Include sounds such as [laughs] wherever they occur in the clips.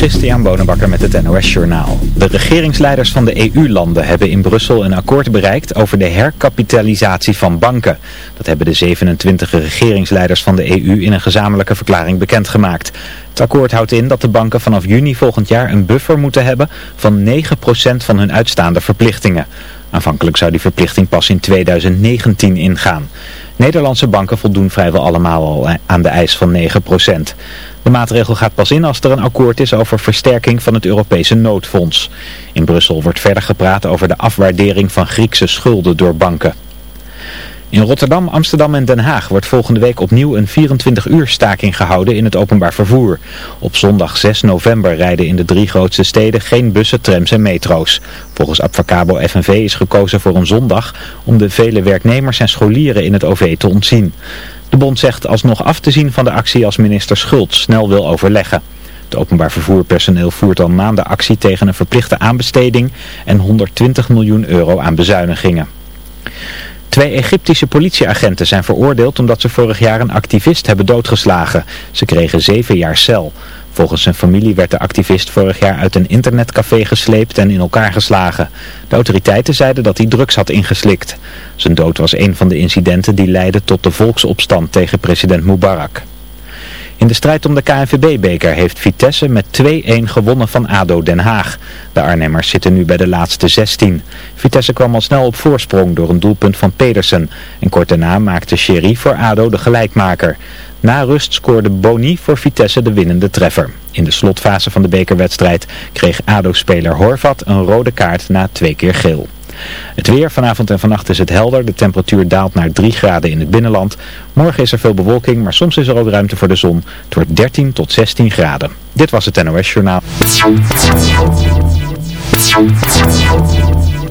Christian Bonenbakker met het NOS Journaal. De regeringsleiders van de EU-landen hebben in Brussel een akkoord bereikt over de herkapitalisatie van banken. Dat hebben de 27 regeringsleiders van de EU in een gezamenlijke verklaring bekendgemaakt. Het akkoord houdt in dat de banken vanaf juni volgend jaar een buffer moeten hebben van 9% van hun uitstaande verplichtingen. Aanvankelijk zou die verplichting pas in 2019 ingaan. Nederlandse banken voldoen vrijwel allemaal al aan de eis van 9%. De maatregel gaat pas in als er een akkoord is over versterking van het Europese noodfonds. In Brussel wordt verder gepraat over de afwaardering van Griekse schulden door banken. In Rotterdam, Amsterdam en Den Haag wordt volgende week opnieuw een 24-uur staking gehouden in het openbaar vervoer. Op zondag 6 november rijden in de drie grootste steden geen bussen, trams en metro's. Volgens Advocabo FNV is gekozen voor een zondag om de vele werknemers en scholieren in het OV te ontzien. De bond zegt alsnog af te zien van de actie als minister Schultz snel wil overleggen. Het openbaar vervoerpersoneel voert al maanden actie tegen een verplichte aanbesteding en 120 miljoen euro aan bezuinigingen. Twee Egyptische politieagenten zijn veroordeeld omdat ze vorig jaar een activist hebben doodgeslagen. Ze kregen zeven jaar cel. Volgens zijn familie werd de activist vorig jaar uit een internetcafé gesleept en in elkaar geslagen. De autoriteiten zeiden dat hij drugs had ingeslikt. Zijn dood was een van de incidenten die leidden tot de volksopstand tegen president Mubarak. In de strijd om de KNVB-beker heeft Vitesse met 2-1 gewonnen van ADO Den Haag. De Arnhemmers zitten nu bij de laatste 16. Vitesse kwam al snel op voorsprong door een doelpunt van Pedersen. En kort daarna maakte Sherry voor ADO de gelijkmaker. Na rust scoorde Boni voor Vitesse de winnende treffer. In de slotfase van de bekerwedstrijd kreeg ADO-speler Horvat een rode kaart na twee keer geel. Het weer vanavond en vannacht is het helder. De temperatuur daalt naar 3 graden in het binnenland. Morgen is er veel bewolking, maar soms is er ook ruimte voor de zon. Het wordt 13 tot 16 graden. Dit was het NOS Journaal.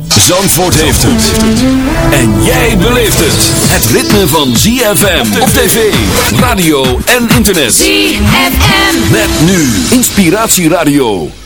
Zandvoort heeft het. En jij beleeft het. Het ritme van ZFM op tv, radio en internet. ZFM. Met nu Inspiratieradio.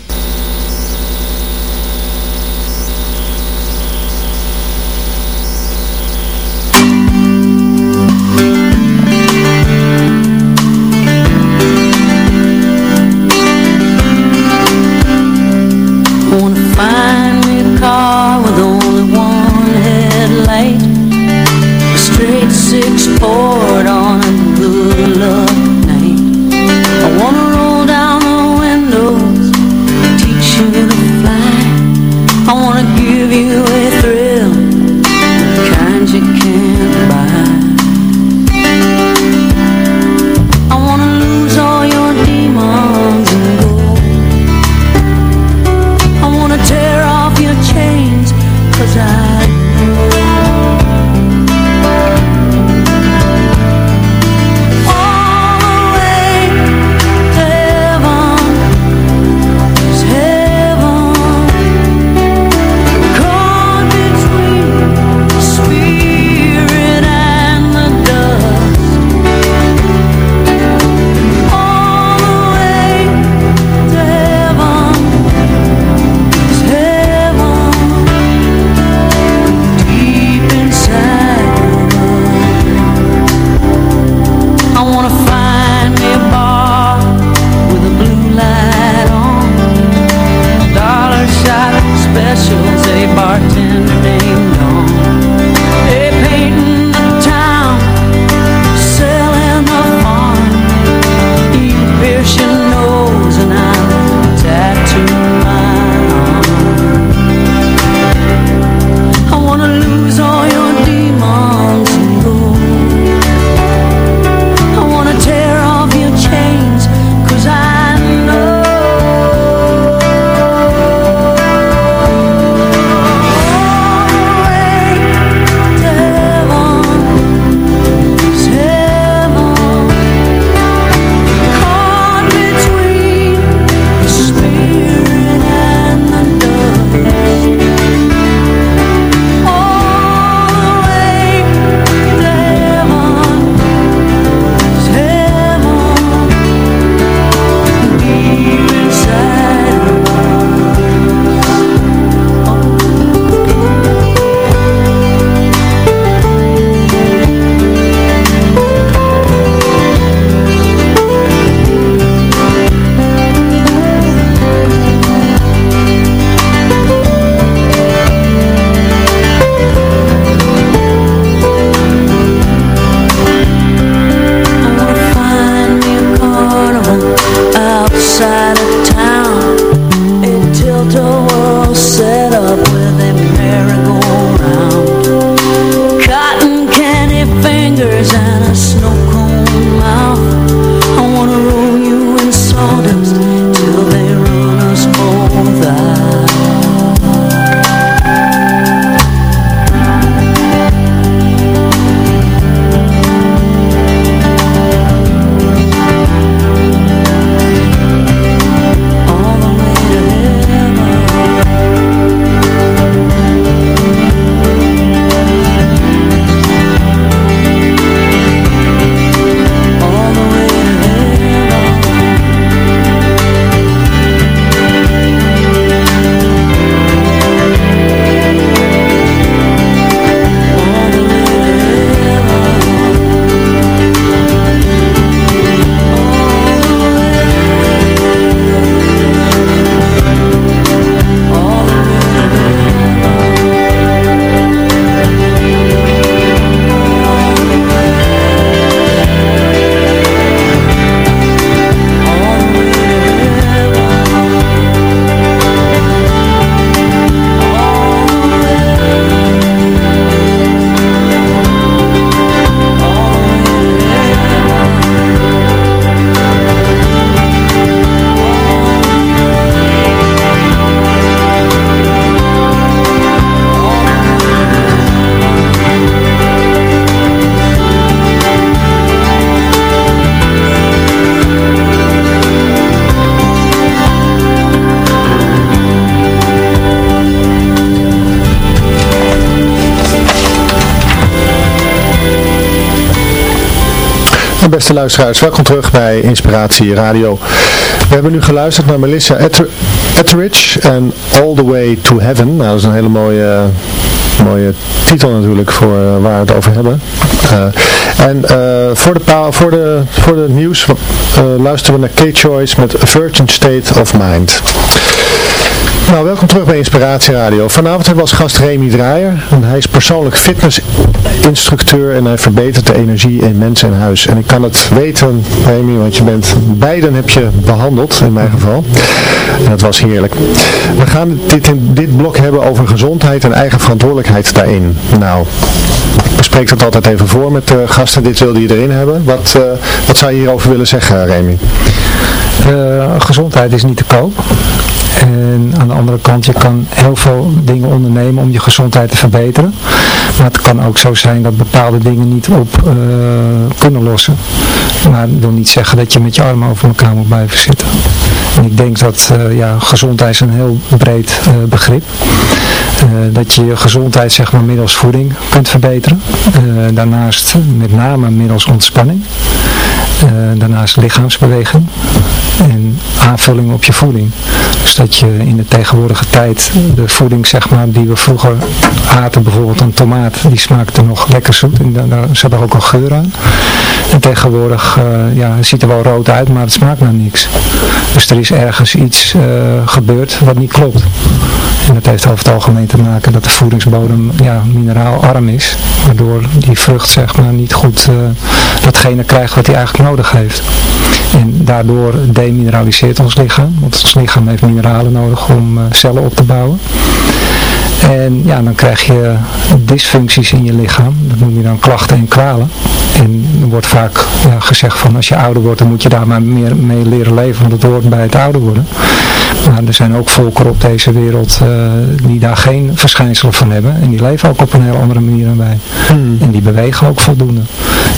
Luisteraars, welkom terug bij Inspiratie Radio. We hebben nu geluisterd naar Melissa Etheridge en All the Way to Heaven. Nou, dat is een hele mooie, mooie titel natuurlijk voor eh, waar we het over hebben. Eh, en eh, voor, de pa- voor, de, voor de nieuws luisteren we naar K-Choice met Virgin State of Mind. Nou, welkom terug bij Inspiratie Radio. Vanavond hebben we als gast Remy Draaier. En hij is persoonlijk fitnessinstructeur en hij verbetert de energie in mensen en huis. En ik kan het weten, Remy, want je bent, beiden heb je behandeld, in mijn geval. En dat was heerlijk. We gaan dit in dit blok hebben over gezondheid en eigen verantwoordelijkheid daarin. Nou, bespreek dat altijd even voor met de gasten. Dit wilde je erin hebben. Wat, eh, wat zou je hierover willen zeggen, Remy? Eh, gezondheid is niet te koop. En aan de andere kant, je kan heel veel dingen ondernemen om je gezondheid te verbeteren. Maar het kan ook zo zijn dat bepaalde dingen niet op eh, kunnen lossen. Maar dat wil niet zeggen dat je met je armen over elkaar moet blijven zitten. Ik denk dat eh, ja, gezondheid is een heel breed eh, begrip. Eh, dat je je gezondheid zeg maar middels voeding kunt verbeteren. Daarnaast met name middels ontspanning. Daarnaast lichaamsbeweging en aanvulling op je voeding. Dus dat je in de tegenwoordige tijd de voeding zeg maar die we vroeger aten, bijvoorbeeld een tomaat, die smaakte nog lekker zoet en daar, zat er ook een geur aan. En tegenwoordig ja, het ziet er wel rood uit, maar het smaakt naar niks. Dus er is ergens iets eh, gebeurd wat niet klopt. En dat heeft over het algemeen te maken dat de voedingsbodem ja, mineraalarm is. Waardoor die vrucht zeg maar niet goed eh, datgene krijgt wat hij eigenlijk nodig heeft. En daardoor demineraliseert ons lichaam. Want ons lichaam heeft mineralen nodig om eh, cellen op te bouwen. En ja, dan krijg je dysfuncties in je lichaam. Dat noem je dan klachten en kwalen. En er wordt vaak ja, gezegd van als je ouder wordt, dan moet je daar maar meer mee leren leven. Want het hoort bij het ouder worden. Maar er zijn ook volkeren op deze wereld eh, die daar geen verschijnselen van hebben. En die leven ook op een heel andere manier dan wij. En die bewegen ook voldoende.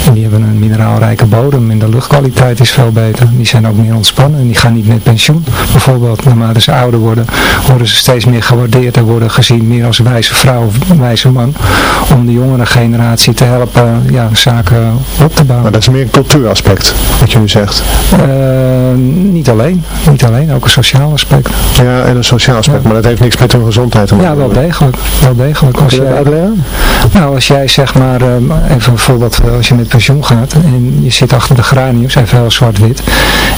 En die hebben een mineraalrijke bodem en de luchtkwaliteit is veel beter. Die zijn ook meer ontspannen en die gaan niet met pensioen. Bijvoorbeeld, naarmate ze ouder worden, worden ze steeds meer gewaardeerd en worden gezien meer als wijze vrouw of wijze man. Om de jongere generatie te helpen ja, zaken op te bouwen. Maar dat is meer een cultuuraspect, wat je nu zegt. Eh, niet alleen, niet alleen, ook een sociaal aspect. Ja, en een sociaal aspect, maar dat heeft niks met hun gezondheid te maken. Ja, wel degelijk. Wel degelijk. Als jij, uitleggen? nou, als jij zeg maar, eh, even een voorbeeld, eh, als je met pensioen gaat en je zit achter de graniums, even heel zwart-wit,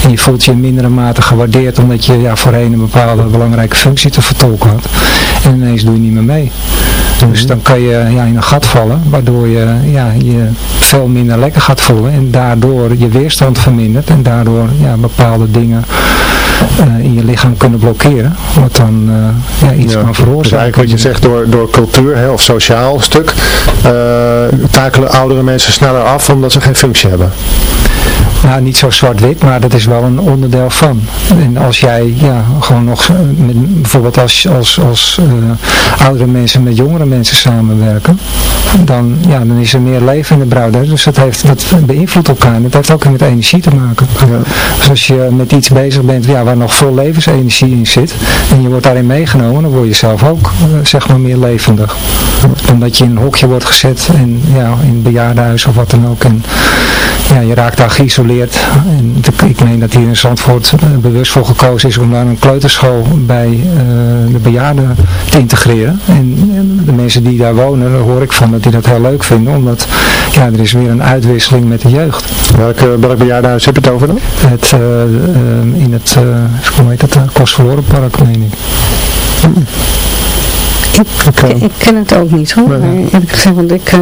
en je voelt je in mindere mate gewaardeerd omdat je ja, voorheen een bepaalde belangrijke functie te vertolken had. En ineens doe je niet meer mee. Dus dan kan je ja, in een gat vallen, waardoor je ja, je veel minder lekker gaat voelen en daardoor je weerstand vermindert en daardoor ja, bepaalde dingen uh, in je lichaam kunnen blokkeren, wat dan uh, ja, iets Ja, kan Dus veroorzaken. eigenlijk wat je zegt, door, door cultuur hè, of sociaal stuk, eh, takelen oudere mensen sneller af omdat ze geen functie hebben. Nou, niet zo zwart-wit, maar dat is wel een onderdeel van. En als jij ja, gewoon nog, eh, met, bijvoorbeeld als, als, als eh, oudere mensen met jongere mensen samenwerken, dan, ja, dan is er meer leven in de brouwerij. Dus dat, heeft, dat beïnvloedt elkaar en dat heeft ook met energie te maken. Dus als je met iets bezig bent ja, waar nog veel levensenergie in zit en je wordt daarin meegenomen, dan word je zelf ook eh, zeg maar meer levendig. Omdat je in een hokje wordt gezet en ja, in een bejaardenhuis of wat dan ook. En ja, je raakt daar geïsoleerd. En ik meen dat hier in Zandvoort eh, bewust voor gekozen is om daar een kleuterschool bij eh, de bejaarden te integreren. En, en de mensen die daar wonen, daar hoor ik van dat die dat heel leuk vinden. Omdat ja, er is weer een uitwisseling met de jeugd. Welk, eh, welk bejaardenhuis heb je het over dan? Het, eh, in het, hoe heet uh, Kostverlorenpark meen ik. Ik, eh, Ik, ik ken het ook niet hoor, Nee, nee. maar eerlijk gezegd, want ik eh,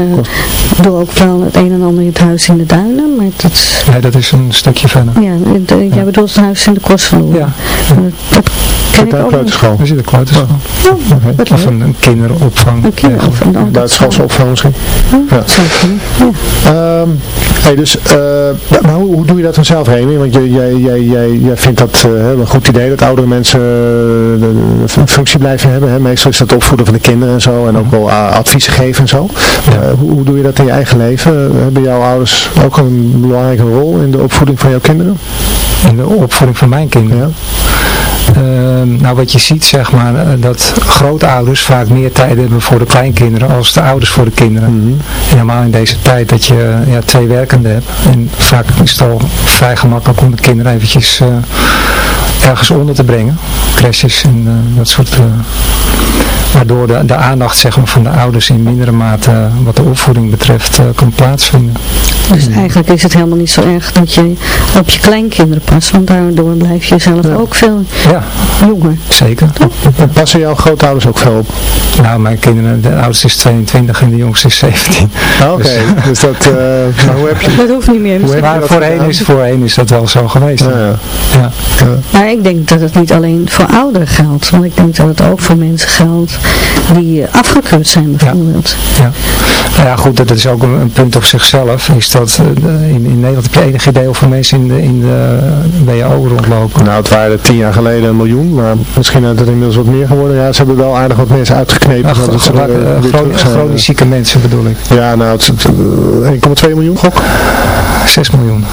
doe ook wel het een en ander in het huis in de duinen, maar dat is, Nee, dat is een stukje verder. ja, de, jij bedoelt het huis in de Kostverloren. Ja, Dat, dat ken ik ook niet. kleuterschool? daar zit een kleuterschool. Ja, wat Of een, een kinderopvang. Een kinder of een oh, dat Buitenschoolse opvang misschien? kunnen, ja. Ehm, hey, dus, eh, maar hoe, hoe doe je dat dan zelf, Remy? Want jij, jij, jij, jij, vindt dat eh, een goed idee dat oudere mensen eh, een functie blijven hebben. Hè? Meestal is dat opvoeden van de kinderen en zo. En ook wel a- adviezen geven en zo. Eh, hoe, hoe doe je dat in je eigen leven? Hebben jouw ouders ook een belangrijke rol in de opvoeding van jouw kinderen? In de opvoeding van mijn kinderen. Ja. Ehm, nou, wat je ziet, zeg maar, eh, dat grootouders vaak meer tijd hebben voor de kleinkinderen als de ouders voor de kinderen. Mhm. En normaal in deze tijd dat je ja, twee En vaak is het al vrij gemakkelijk om de kinderen eventjes eh, ergens onder te brengen. Crashes en eh, dat soort... eh, waardoor de, de aandacht zeg maar, van de ouders in mindere mate wat de opvoeding betreft kan plaatsvinden. Dus eigenlijk is het helemaal niet zo erg dat je op je kleinkinderen past, want daardoor blijf je zelf ook veel Ja, jonger. zeker. En passen jouw grootouders ook veel op? Nou, mijn kinderen, de oudste is 22 en de jongste is 17. Ah, Oké, dus dat... eh, [laughs] maar hoe heb je... Dat hoeft niet meer. Hoe Maar voorheen is, voorheen is dat wel zo geweest. Ja, ja. Ja. Maar ik denk dat het niet alleen voor ouderen geldt, want ik denk dat het ook voor mensen geldt die eh, afgekeurd zijn bijvoorbeeld. Ja. Nou ja, goed, dat is ook een, een punt op zichzelf. Is dat eh, in, in Nederland heb je enig idee hoeveel mensen in de, in de WHO rondlopen. Nou, het waren er tien jaar geleden een miljoen, maar misschien is het inmiddels wat meer geworden. Ja, ze hebben wel aardig wat mensen uitgeknepen. Nou, zodat ze gro- weer- eh, chronisch zieke mensen bedoel ik. Ja, nou, het is eh, 1,2 miljoen gok. 6 miljoen.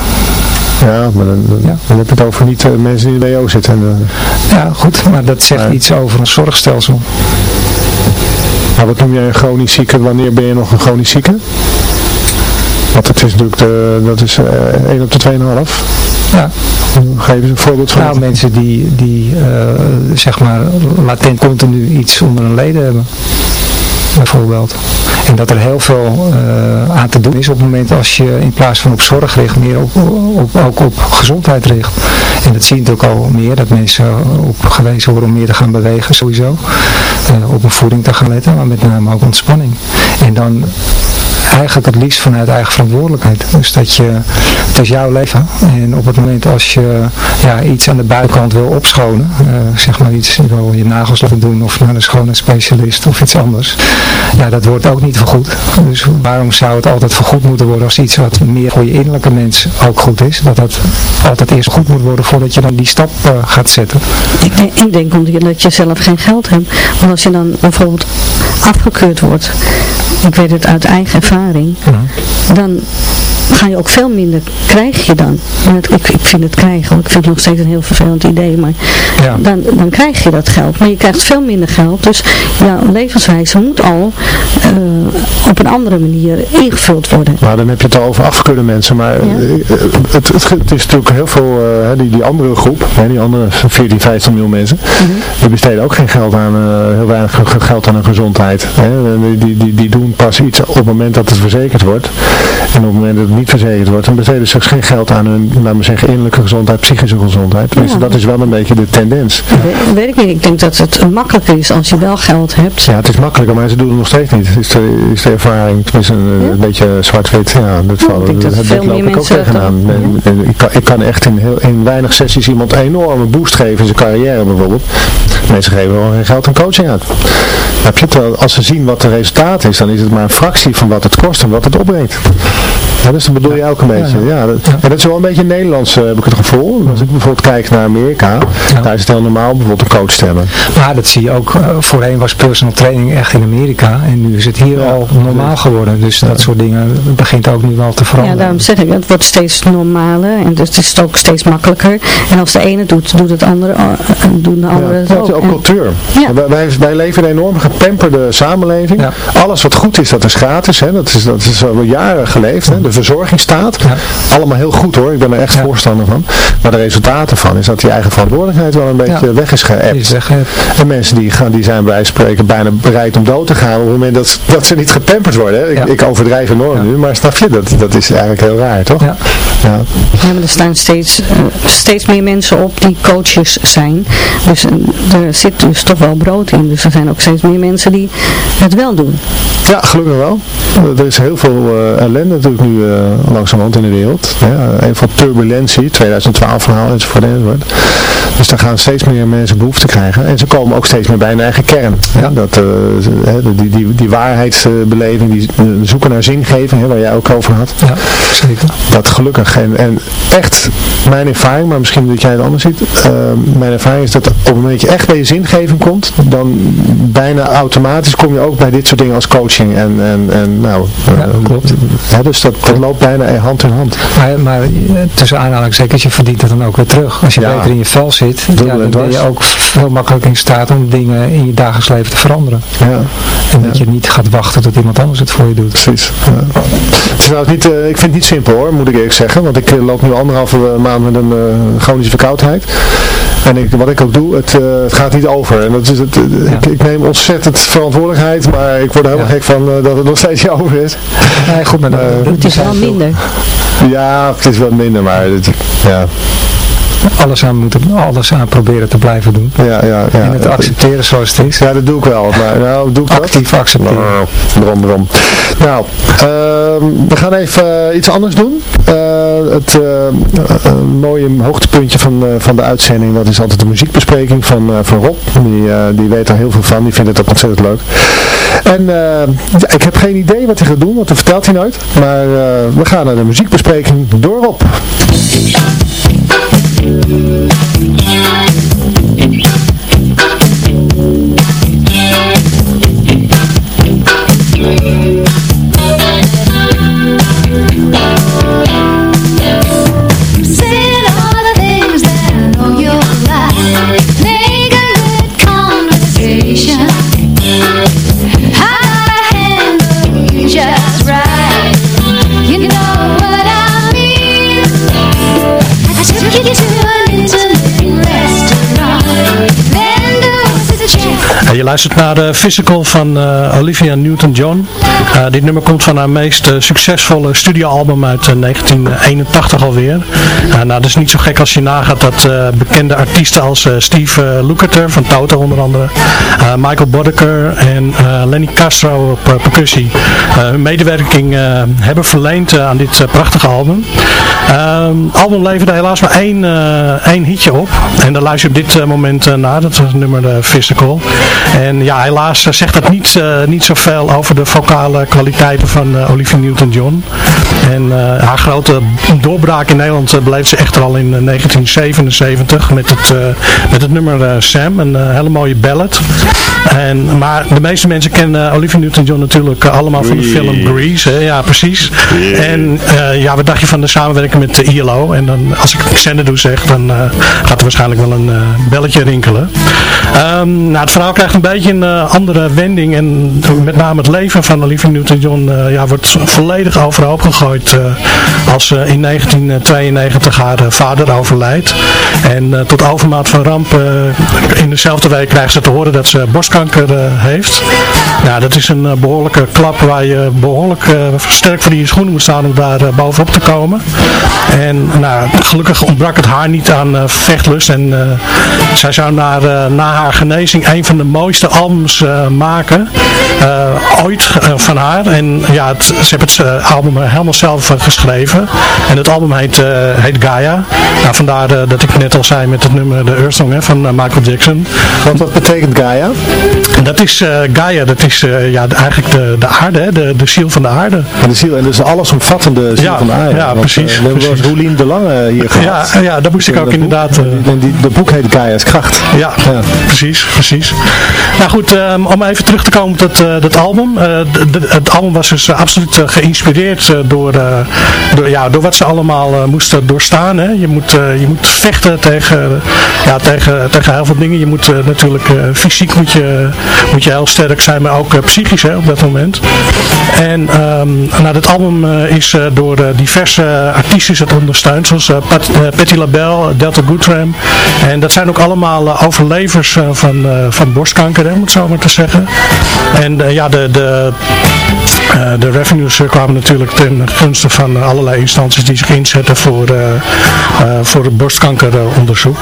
Ja, maar dan, dan, Ja. dan heb je het over niet eh, mensen die in de WO zitten. En, eh, Ja, goed, maar dat zegt iets over een zorgstelsel. maar wat noem jij een chronisch zieke? Wanneer ben je nog een chronisch zieke? Want het is natuurlijk, de, dat is eh 1 op de 2,5. Ja, Geef eens een voorbeeld van. nou, mensen die, die eh, zeg maar latent continu iets onder hun leden hebben. Bijvoorbeeld. En dat er heel veel eh, aan te doen is op het moment als je in plaats van op zorg richt, meer op, op, ook op gezondheid richt. En dat zie je natuurlijk al meer, dat mensen op gewezen worden om meer te gaan bewegen sowieso. Eh, op hun voeding te gaan letten, maar met name ook ontspanning. En dan eigenlijk het liefst vanuit eigen verantwoordelijkheid. Dus dat je, het is jouw leven. En op het moment als je ja, iets aan de buitenkant wil opschonen, eh, zeg maar iets, je wil je nagels laten doen of naar een schoonheidsspecialist of iets anders. Ja, dat wordt ook niet vergoed. Dus waarom zou het altijd vergoed moeten worden als iets wat meer voor je innerlijke mens ook goed is? Dat dat altijd eerst goed moet worden voordat je dan die stap eh, gaat zetten. Ik denk, omdat je, dat je zelf geen geld hebt. Want als je dan bijvoorbeeld afgekeurd wordt, ik weet het uit eigen ervaring, dan ga je ook veel minder, krijg je dan. Het- ik, ik vind het krijgen, ik vind het nog steeds een heel vervelend idee, maar Ja. dan, dan krijg je dat geld. Maar je krijgt veel minder geld, dus jouw levenswijze moet al eh, op een andere manier ingevuld worden. Maar dan heb je het al over afgekeurde mensen. Maar Ja. eh, het, het, het is natuurlijk heel veel, eh, die, die andere groep, hè, die andere 14, 15 miljoen mensen, die besteden ook geen geld aan, eh, heel weinig ge- geld aan hun gezondheid. Hè. Die, die, die, die doen pas iets op het moment dat het verzekerd wordt. En op het moment dat het niet verzekerd wordt, dan besteden ze geen geld aan hun, laten we zeggen, innerlijke gezondheid, psychische gezondheid. Dus dat is wel een beetje de tendens. We- weet ik niet. Ik denk dat het makkelijker is als je wel geld hebt. Ja, het is makkelijker, maar ze doen het nog steeds niet. Is de, is de ervaring, tenminste een, Ja? een beetje zwart-wit. Ja, dat, denk dat dat veel loop ik ook dat tegenaan. En- en Ik kan, ik kan echt in, heel, in weinig sessies iemand een enorme boost geven in zijn carrière bijvoorbeeld. Mensen geven wel geen geld aan coaching uit. Heb je het wel, als ze zien wat het resultaat is, dan is het maar een fractie van wat het kost en wat het opbrengt. Ja, dus dat bedoel je ook een beetje. Ja, dat, En dat is wel een beetje Nederlands, eh, heb ik het gevoel. Als ik bijvoorbeeld kijk naar Amerika, daar is het heel normaal bijvoorbeeld een coach te hebben. Maar dat zie je ook, eh, voorheen was personal training echt in Amerika en nu is het hier al normaal geworden. Dus dat soort dingen begint ook nu wel te Ja, veranderen. daarom zeg ik, het wordt steeds normaler en dus het is ook steeds makkelijker. En als de ene doet, doet het andere, eh, doen de anderen Ja, het dat ook. is ook En- cultuur. Ja. Wij, wij, wij leven in een enorm gepamperde samenleving. Ja. Alles wat goed is, dat is gratis. Hè. Dat, is, dat is al jaren geleefd. Hè. De verzorgingsstaat. Ja. Allemaal heel goed hoor. Ik ben er echt Ja. voorstander van. Maar de resultaten van is dat die eigen verantwoordelijkheid wel een beetje Ja. weg is geëpt. En mensen die, gaan, die zijn bij wijze van spreken bijna bereid om dood te gaan op het moment dat, dat ze niet gepamperd worden. Ik, Ja. ik overdrijf enorm Ja. nu, maar snap je, dat, dat is eigenlijk heel raar toch? Ja. Ja. Ja, maar er staan steeds, eh, steeds meer mensen op die coaches zijn. Dus eh, er zit dus toch wel brood in. Dus er zijn ook steeds meer mensen die het wel doen. Ja, gelukkig wel. Er is heel veel eh, ellende natuurlijk nu uh, langzamerhand in de wereld. Ja, heel veel turbulentie, 2012 verhaal enzovoort enzovoort. Dus daar gaan steeds meer mensen behoefte krijgen. En ze komen ook steeds meer bij hun eigen kern. Ja. Dat, uh, die, die, die waarheidsbeleving, die uh, zoeken naar zingeving, hè, waar jij ook over had. Ja, zeker. Dat gelukkig. En, en echt, mijn ervaring, maar misschien dat jij het anders ziet. Mijn ervaring is dat op het moment dat je echt bij je zingeving komt, dan bijna automatisch kom je ook bij dit soort dingen als coaching. En, en, en nou, ja, klopt. Hè, dus dat, dat loopt bijna hand in hand. Maar, maar tussen aanhalingstekens, je verdient het dan ook weer terug. Als je ja. beter in je vel zit, ja, dan ben je ook veel makkelijker in staat om dingen in je dagelijks leven te veranderen. Ja. En dat je niet gaat wachten tot iemand anders het voor je doet. Precies. Ja. Het is nou niet, uh, ik vind het niet simpel hoor, moet ik eerlijk zeggen. Want ik uh, loop nu anderhalve maand met een uh, chronische verkoudheid. En ik, wat ik ook doe, het, uh, het gaat niet over. En dat is het, ja. ik, ik, neem ontzettend verantwoordelijkheid, maar ik word er helemaal ja. gek van uh, dat het nog steeds niet over is. Nee, goed, maar het is wel minder. Ja, het is wel minder, maar het, ja. Alles aan, moeten, alles aan proberen te blijven doen. Ja, ja, ja. En het accepteren zoals het is. Ja, dat doe ik wel. Maar nou, doe ik Actief dat? accepteren. Nou, brom, brom. Nou, uh, we gaan even uh, iets anders doen. Uh, het mooie hoogtepuntje van, van de uitzending, dat is altijd de muziekbespreking van, van Rob. Die, die weet er heel veel van, die vindt het ook ontzettend leuk. En ik heb geen idee wat hij gaat doen, want dat vertelt hij nooit. Maar we gaan naar de muziekbespreking door Rob. Luistert naar de Physical van uh, Olivia Newton-John. Uh, dit nummer komt van haar meest uh, succesvolle studioalbum uit 1981 alweer. nou, dat is niet zo gek als je nagaat dat bekende artiesten als Steve Lukather van Toto onder andere, Michael Boddicker en Lenny Castro op percussie hun medewerking hebben verleend aan dit prachtige album. Het album leverde helaas maar één, één hitje op en daar luister je op dit moment naar. Dat is het nummer Physical. En ja, helaas zegt dat niet, niet zoveel over de vocale kwaliteiten van uh, Olivia Newton-John. En uh, haar grote doorbraak in Nederland beleefde ze echter al in 1977 met het, met het nummer Sam, een hele mooie ballad. En, maar de meeste mensen kennen Olivia Newton-John natuurlijk allemaal van de film Grease. Hè? Ja, precies. Yeah. En ja, wat dacht je van de samenwerking met de ILO? En dan, als ik Xanadu zeg, dan gaat er waarschijnlijk wel een belletje rinkelen. Um, nou, het verhaal krijgt een beetje een andere wending en met name het leven van Olivia Newton-John ja, wordt volledig overhoop gegooid als in 1992 haar vader overlijdt. En tot overmaat van ramp in dezelfde week krijgt ze te horen dat ze borstkanker heeft. Ja, dat is een behoorlijke klap waar je behoorlijk sterk voor die schoenen moet staan om daar bovenop te komen. En nou, gelukkig ontbrak het haar niet aan vechtlust en zij zou naar, na haar genezing een van de mooiste albums maken ooit van haar. En ja, het, ze hebben het album helemaal zelf geschreven. En het album heet, heet Gaia. Nou, vandaar dat ik net al zei met het nummer de Earth Song hè, van Michael Jackson. Want wat betekent Gaia? dat is Gaia, dat is ja, eigenlijk de, de aarde, hè, de, de ziel van de aarde. En de ziel, en dus allesomvattende ziel van de aarde. Ja, precies. Uh, precies. Roelien de Lange hier gehad. Ja, ja dat moest ik ook inderdaad. Boek, die, de boek heet Gaia's kracht. Ja, ja, precies, precies. Nou goed, um, om even terug te komen op dat, dat album. Het album was dus absoluut geïnspireerd door, door, ja, door wat ze allemaal moesten doorstaan. Hè. Je, moet, je moet vechten tegen, ja, tegen, tegen heel veel dingen. Je moet natuurlijk fysiek moet je, moet je heel sterk zijn, maar ook psychisch hè, op dat moment. En um, nou, dat album is door diverse artiesten het ondersteund, zoals Pat, Patti LaBelle, Delta Goodram. En dat zijn ook allemaal overlevers van, van borstkanker, hè, moet ik zo maar te zeggen. En ja, de, de, Yeah. De revenues kwamen natuurlijk ten gunste van allerlei instanties die zich inzetten voor, voor het borstkankeronderzoek.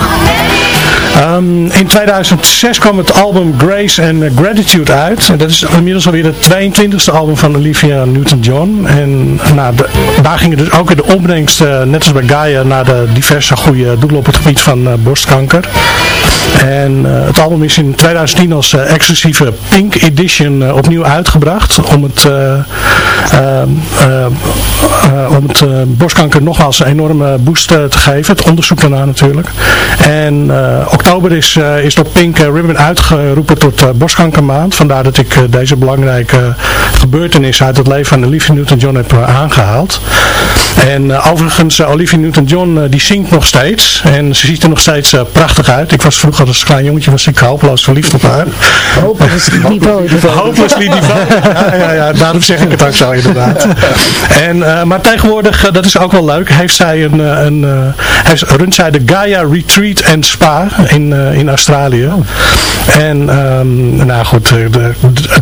Um, in 2006 kwam het album Grace and Gratitude uit. En dat is inmiddels alweer het 22e album van Olivia Newton-John. En nou, daar gingen dus ook in de opbrengst, uh, net als bij Gaia, naar de diverse goede doelen op het gebied van borstkanker. En het album is in 2010 als exclusieve Pink Edition opnieuw uitgebracht. Om het, om het borstkanker nogmaals een enorme boost te geven. Het onderzoek daarna natuurlijk. En oktober is, is door Pink Ribbon uitgeroepen tot borstkankermaand. Vandaar dat ik deze belangrijke gebeurtenis uit het leven van Olivia Newton-John heb aangehaald. En overigens, Olivia Newton-John die zingt nog steeds. En ze ziet er nog steeds prachtig uit. Ik was vroeger als klein jongetje was ik hopeloos verliefd op haar. Hopeloos niveau. [laughs] [laughs] Ja, ja, ja, daarom zeg ik het ook zo inderdaad. [laughs] En, maar tegenwoordig, dat is ook wel leuk, heeft zij een, een, heeft, runt zij de Gaia Retreat and Spa in, in Australië. En um, nou goed,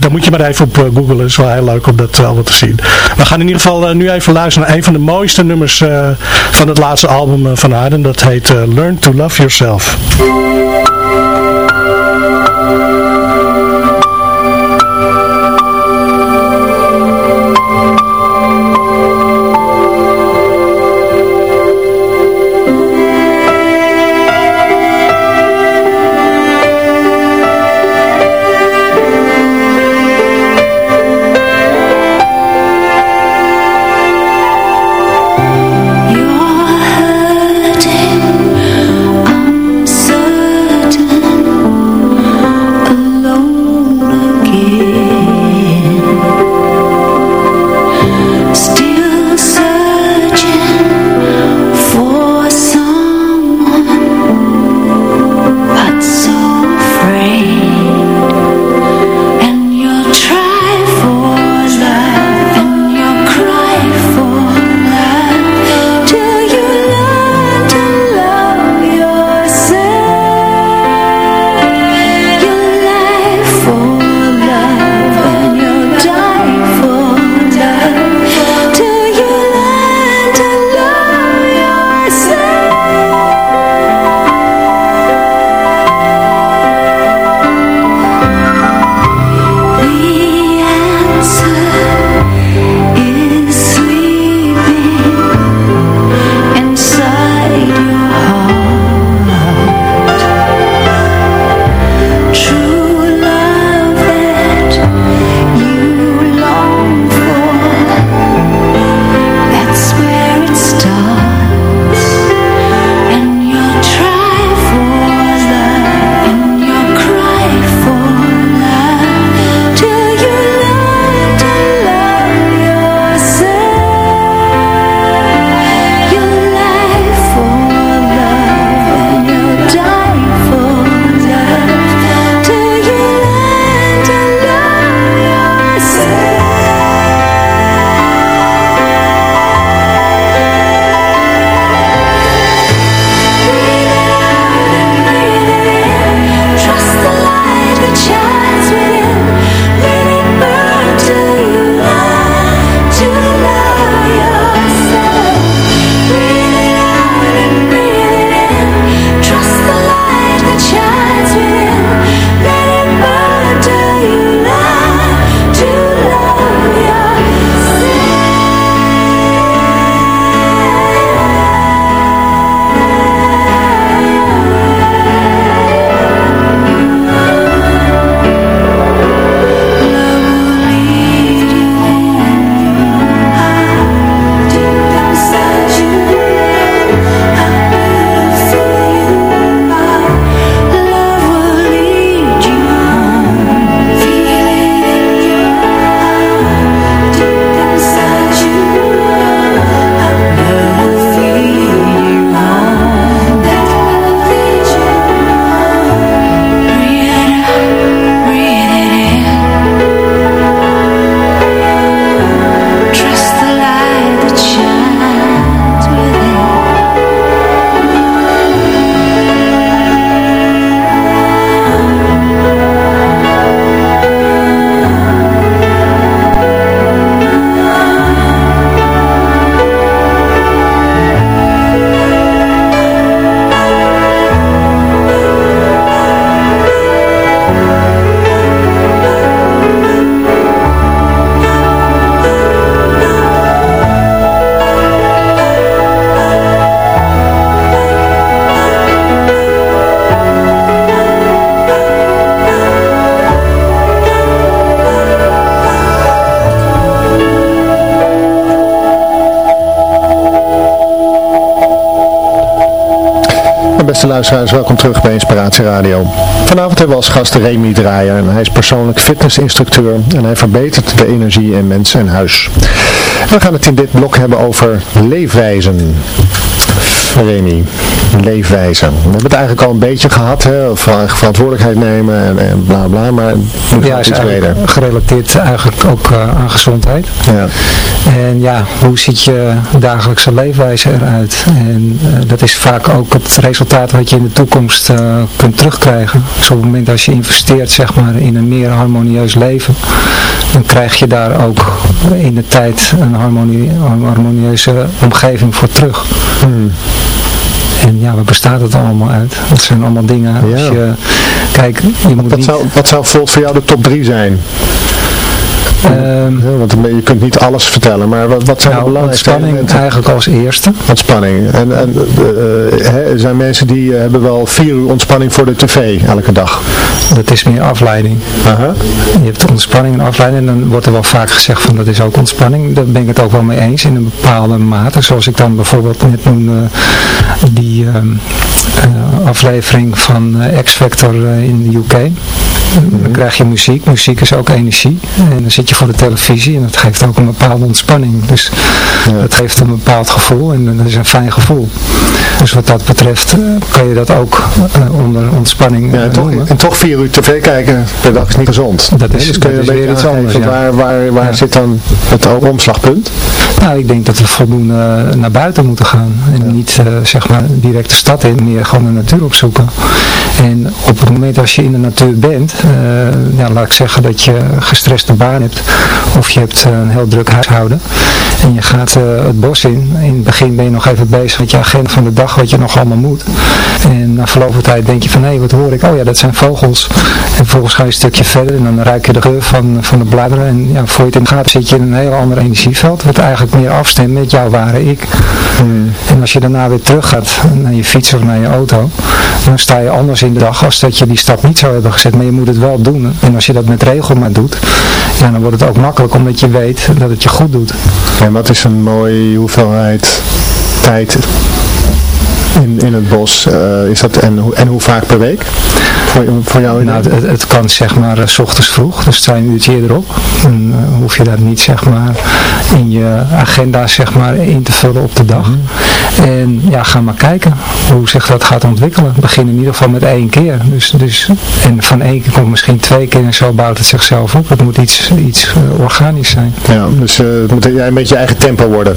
daar moet je maar even op googlen. Is wel heel leuk om dat allemaal te zien. We gaan in ieder geval nu even luisteren naar een van de mooiste nummers van het laatste album van haar. En dat heet Learn to Love Yourself. Luisteraars, welkom terug bij Inspiratie Radio. Vanavond hebben we als gast Remy Draaier en hij is persoonlijk fitnessinstructeur en hij verbetert de energie in mensen en huis. we gaan het in dit blok hebben over leefwijzen. Remy, leefwijze. We hebben het eigenlijk al een beetje gehad, hè, verantwoordelijkheid nemen en, en bla bla, maar nu ja, is breder. gerelateerd eigenlijk ook uh, aan gezondheid. Ja. En ja, hoe ziet je dagelijkse leefwijze eruit? En uh, dat is vaak ook het resultaat wat je in de toekomst uh, kunt terugkrijgen. Dus op het moment als je investeert zeg maar, in een meer harmonieus leven, dan krijg je daar ook in de tijd een harmonie, harmonieuze omgeving voor terug. Hmm. En ja, waar bestaat het allemaal uit? Dat zijn allemaal dingen. Als je, kijk, je moet wat, niet... zou, wat zou voor jou de top 3 zijn? Ja, want je kunt niet alles vertellen, maar wat, wat zijn nou, de belangrijkste elementen? eigenlijk als eerste. Ontspanning. En, en uh, er zijn mensen die uh, hebben wel vier uur ontspanning voor de tv elke dag. Dat is meer afleiding. Je hebt ontspanning en afleiding en dan wordt er wel vaak gezegd van dat is ook ontspanning. Daar ben ik het ook wel mee eens in een bepaalde mate. Zoals ik dan bijvoorbeeld net noemde die uh, aflevering van X Factor in de UK. Dan krijg je muziek. Muziek is ook energie. En dan zit je voor de televisie en dat geeft ook een bepaalde ontspanning. Dus Ja. dat geeft een bepaald gevoel en dat is een fijn gevoel. Dus wat dat betreft eh, kan je dat ook eh, onder ontspanning Ja, eh, en, toch, noemen. en toch vier uur tv kijken per dag is niet gezond. Dat is- dus kun je dat is weer iets anders, ja. waar, waar, waar zit dan het omslagpunt? Nou, ik denk dat we voldoende eh, naar buiten moeten gaan. En niet eh, zeg maar direct de stad in, meer gewoon de natuur opzoeken. En op het moment als je in de natuur bent, eh, ja, laat ik zeggen dat je een gestreste baan hebt. Of je hebt eh, een heel druk huishouden. En je gaat eh, het bos in. In het begin ben je nog even bezig met je agenda van de dag, wat je nog allemaal moet. En na verloop van tijd denk je van, hé, wat hoor ik? Oh ja, dat zijn vogels. En vervolgens ga je een stukje verder en dan ruik je de geur van, van de bladeren. En ja, voor je het in gaten zit je in een heel ander energieveld. Wat eigenlijk meer afstemt met jouw ware ik. En als je daarna weer terug gaat naar je fiets of naar je auto, dan sta je anders in de dag als dat je die stap niet zou hebben gezet. Maar je moet het wel doen. En als je dat met regelmaat doet, ja, dan wordt het ook makkelijk omdat je weet dat het je goed doet. En wat is een mooie hoeveelheid tijd in, in het bos? Eh, is dat, en, hoe- en hoe vaak per week? Voor, voor jou? Nou, het, het kan zeg maar eh, s ochtends vroeg, dus sta je een uurtje eerder op. Dan eh, hoef je dat niet zeg maar in je agenda zeg maar in te vullen op de dag. En ja, ga maar kijken hoe zich dat gaat ontwikkelen. Begin in ieder geval met één keer. Dus, dus, en van één keer komt misschien twee keer en zo bouwt het zichzelf op. Het moet iets, iets organisch zijn. Ja, dus eh, het moet jij een beetje je eigen tempo worden.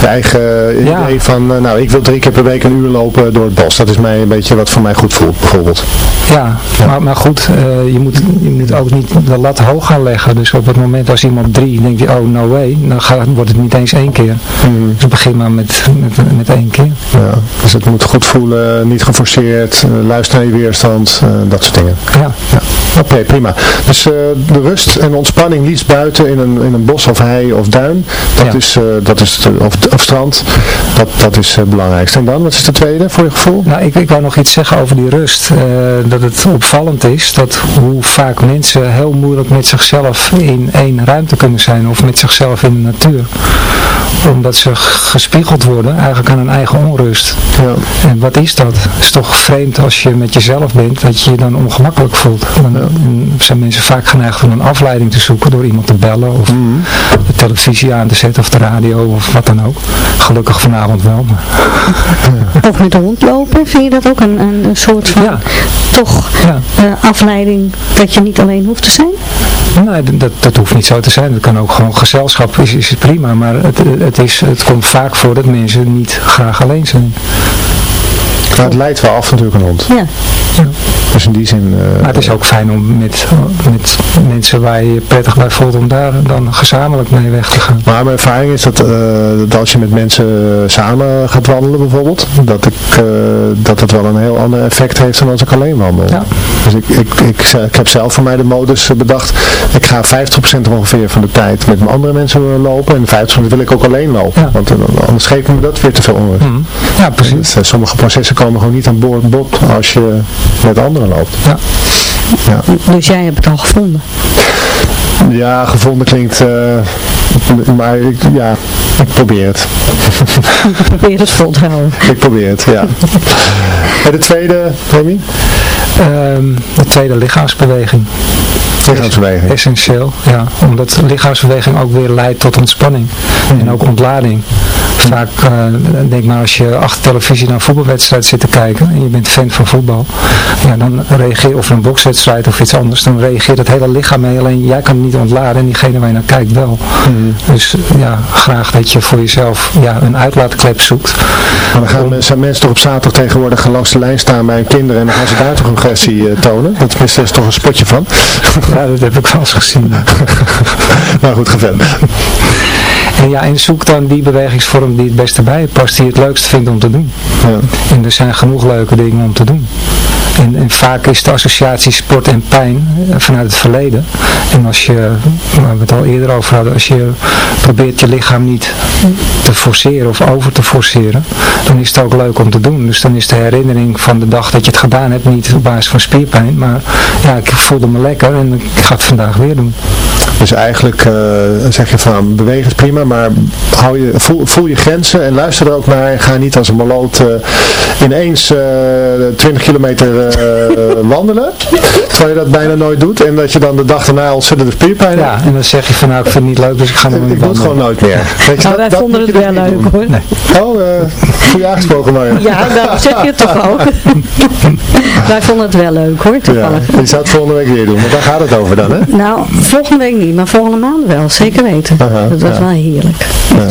Je eigen Ja. idee van, nou ik wil drie keer per week een uur lopen door het bos. Dat is mij een beetje wat voor mij goed voelt, bijvoorbeeld. Ja, Maar, maar goed, eh, je, moet, je moet ook niet de lat hoog gaan leggen. Dus op het moment als iemand drie denkt, hij, oh no way, dan gaat, wordt het niet eens één keer. Dus begin maar met, met, met één keer. Ja, dus het moet goed voelen, niet geforceerd, eh, luister naar je weerstand, eh, dat soort dingen. Ja. Oké, prima. Dus eh, de rust en ontspanning liefst buiten in een, in een bos of hei of duin, dat Ja. is, eh, dat is de- of, of strand, dat, dat is het belangrijkste. En dan, wat is de tweede voor je gevoel? Nou, ik, ik wou nog iets zeggen over die rust. Eh, dat het opvallend is dat hoe vaak mensen heel moeilijk met zichzelf in één ruimte kunnen zijn of met zichzelf in de natuur. Omdat ze gespiegeld worden eigenlijk aan hun eigen onrust. Ja. En wat is dat? Het is toch vreemd als je met jezelf bent dat je je dan ongemakkelijk voelt. Dan zijn mensen vaak geneigd om een afleiding te zoeken door iemand te bellen of de televisie aan te zetten of de radio of wat dan ook. Gelukkig vanavond wel. Maar... [laughs] Of met de hond lopen, vind je dat ook een, een, soort van, Ja. toch, Ja. eh, afleiding dat je niet alleen hoeft te zijn? Nee, dat, dat hoeft niet zo te zijn. Het kan ook gewoon gezelschap, is, is prima. Maar het, het, is, het komt vaak voor dat mensen niet graag alleen zijn. Maar het leidt wel af natuurlijk een hond. Ja. Dus in die zin... eh, Maar het is ook fijn om met, met mensen waar je je prettig bij voelt, om daar dan gezamenlijk mee weg te gaan. Maar mijn ervaring is dat, eh, dat als je met mensen samen gaat wandelen bijvoorbeeld, dat, ik, eh, dat het wel een heel ander effect heeft dan als ik alleen wandel. Ja. Dus ik, ik, ik, ik heb zelf voor mij de modus eh, bedacht, ik ga 50% ongeveer van de tijd met andere mensen eh, lopen en 50% wil ik ook alleen lopen. Ja. Want eh, anders geeft me dat weer te veel onrust. Mhm. Ja, precies. Dus, eh, sommige processen komen gewoon niet aan boord bod als je met anderen loopt. Ja. Ja. Dus jij hebt het al gevonden. Ja, gevonden klinkt... eh, maar ik, ja, ik probeer het. Probeer het vol te houden. Ik probeer het, ja. En de tweede, Remy? Ehm, de tweede lichaamsbeweging. Lichaamsbeweging. Essentieel, ja. Omdat lichaamsbeweging ook weer leidt tot ontspanning. En ook ontlading. Vaak, eh, denk maar als je achter televisie naar een voetbalwedstrijd zit te kijken en je bent fan van voetbal, ja, dan reageer of een bokswedstrijd of iets anders, dan reageert het hele lichaam mee. Alleen jij kan het niet ontladen en diegene waar je naar kijkt wel. Dus ja, graag dat je voor jezelf ja, een uitlaatklep zoekt. Maar dan gaan mensen, zijn mensen toch op zaterdag tegenwoordig langs de lijn staan bij hun kinderen en dan gaan ze daar toch een agressie eh, tonen? Dat is, is toch een spotje van. [laughs] Ja, dat heb ik wel eens gezien. [laughs] maar goed, ga verder. En ja, en zoek dan die bewegingsvorm die het beste bij past, die je het leukst vindt om te doen. Ja. En er zijn genoeg leuke dingen om te doen. En, en vaak is de associatie sport en pijn eh, vanuit het verleden. En als je, waar we het al eerder over hadden, als je probeert je lichaam niet te forceren of over te forceren, dan is het ook leuk om te doen. Dus dan is de herinnering van de dag dat je het gedaan hebt niet op basis van spierpijn, maar ja, ik voelde me lekker en ik ga het vandaag weer doen. Dus eigenlijk eh, zeg je van bewegen is prima, maar hou je, voel, je grenzen en luister er ook naar. En ga niet als een maloot eh, ineens eh 20 kilometer wandelen, terwijl je dat bijna nooit doet. En dat je dan de dag daarna ontzettende spierpijn hebt. Ja, en dan zeg je van nou ik vind het niet leuk, dus ik ga nog Ik niet doe het gewoon nooit meer. Weet je, Nou, dat- wij vonden het wel leuk doen. hoor. Oh, eh goeie aangesproken Marja. Ja, dat zeg je toch ook. [laughs] wij vonden het wel leuk hoor, Ja, toevallig. je zou het volgende week weer doen, want daar gaat het over dan, hè? Nou, volgende week niet, maar volgende maand wel, zeker weten. Aha, dat was ja. wel heerlijk. Ja,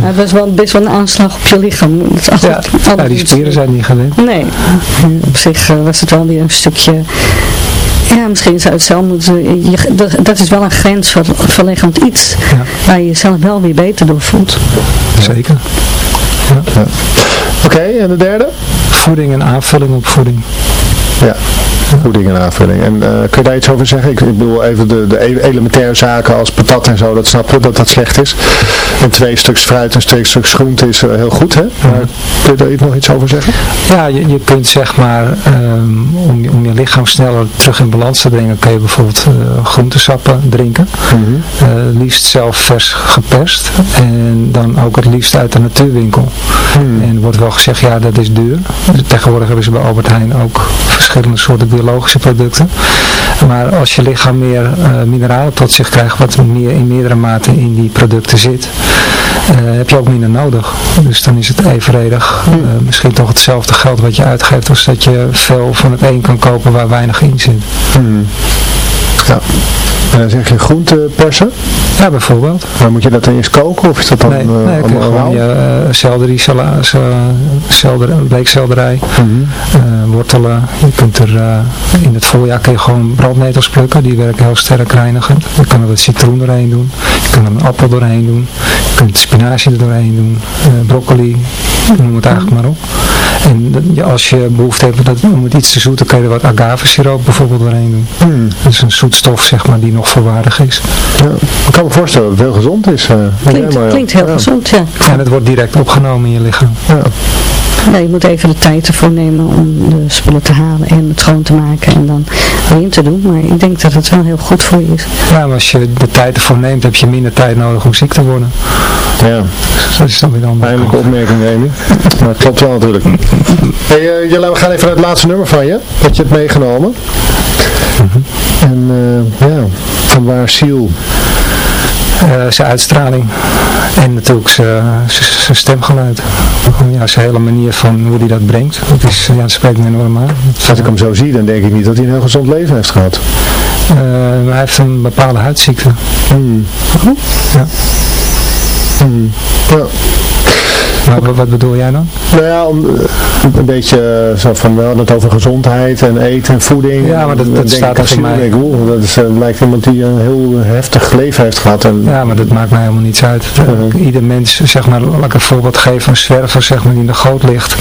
het was wel best wel een aanslag op je lichaam. Dat is Ja, ja, die spieren zijn niet gewend. Nee, op zich eh, was het wel weer een stukje... Ja, misschien zou het zelf moeten... Je, dat, dat is wel een grensverleggend iets. Ja. Waar je jezelf wel weer beter door voelt. Zeker. Oké, en de derde? Voeding en aanvulling op voeding. Ja, voeding en aanvulling. En eh, kun je daar iets over zeggen? Ik, ik bedoel even de, de e- elementaire zaken als patat en zo, dat snap je dat dat slecht is. En twee stuks fruit en twee stuks groente is eh, heel goed, hè? Maar kun je daar iets- nog iets over zeggen? Ja, je, je kunt zeg maar, ehm, om, je- om je lichaam sneller terug in balans te brengen, kun je bijvoorbeeld eh, groentesappen drinken. Eh, liefst zelf vers geperst. En dan ook het liefst uit de natuurwinkel. En er wordt wel gezegd, ja dat is duur. Tegenwoordig hebben ze bij Albert Heijn ook verschillende soorten biologische producten. Maar als je lichaam meer eh, mineralen tot zich krijgt, wat meer in meerdere mate in die producten zit, eh, heb je ook minder nodig. Dus dan is het evenredig. eh, misschien toch hetzelfde geld wat je uitgeeft als dat je veel van het een kan kopen waar weinig in zit. Ja. En dan zeg je groente persen. Ja, bijvoorbeeld. Maar moet je dat dan eerst koken of is dat dan Nee, eh, nee allemaal gewoon je uh, sala, sa- selder, bleekselderij, Mhm. eh, wortelen. Je kunt er eh, in het voorjaar kun je gewoon brandnetels plukken. Die werken heel sterk reinigend. Je kan er wat citroen doorheen doen. Je kan er een appel doorheen doen. Je kunt spinazie er doorheen doen. eh, broccoli. Noem het eigenlijk maar op. En als je behoefte hebt dat, om het iets te zoeten, kun je er wat agavesiroop bijvoorbeeld doorheen doen. Hmm. Dat is een zoetstof zeg maar, die nog volwaardig is. Ja. Ik kan me voorstellen dat het heel gezond is. eh. Klinkt, Ja, maar ja. klinkt heel Ja. gezond, ja. En het wordt direct opgenomen in je lichaam. Ja. Ja, je moet even de tijd ervoor nemen om de spullen te halen en het schoon te maken en dan erin te doen. Maar ik denk dat het wel heel goed voor je is. Ja, maar als je de tijd ervoor neemt, heb je minder tijd nodig om ziek te worden. ja. Dat is dan weer Pijnlijke kant. opmerking, Remy. [laughs] Maar het klopt wel natuurlijk. Hey, eh, Jelle, we gaan even naar het laatste nummer van je. Dat je hebt meegenomen. En eh, ja, van waar Siel. Eh, zijn uitstraling en natuurlijk zijn- stemgeluid. Ja, zijn hele manier van hoe hij dat brengt. Dat, is, ja, dat spreekt me enorm aan. Als ik hem zo zie, dan denk ik niet dat hij een heel gezond leven heeft gehad. Eh, hij heeft een bepaalde huidziekte. Hmm. Ja. Hmm. Ja. Maar wat, wat bedoel jij dan? Nou ja, om, eh, een beetje eh, zo van, we hadden het over gezondheid en eten en voeding. Ja, maar dat- dat staat er Siel, mij. denk oeh, dat is, eh, lijkt iemand die een heel heftig leven heeft gehad. En, Ja, maar dat maakt mij helemaal niets uit. Ieder mens, zeg maar, laat ik een voorbeeld geven, een zwerver zeg maar, die in de goot ligt,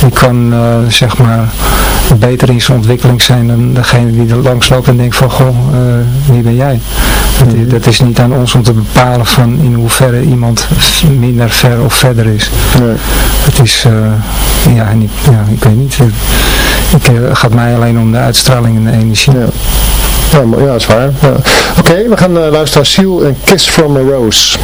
die kan zeg maar beter in zijn ontwikkeling zijn dan degene die er langs loopt en denkt van, goh, eh, wie ben jij? Dat, mhm. dat, is niet aan ons om te bepalen van in hoeverre iemand minder ver of verder is. Het is, eh, ja, niet, ja, ik weet niet. Eh, het gaat mij alleen om de uitstraling en de energie. Ja, ja, dat is waar. Ja. Oké, we gaan uh, luisteren Seal en Kiss from a Rose.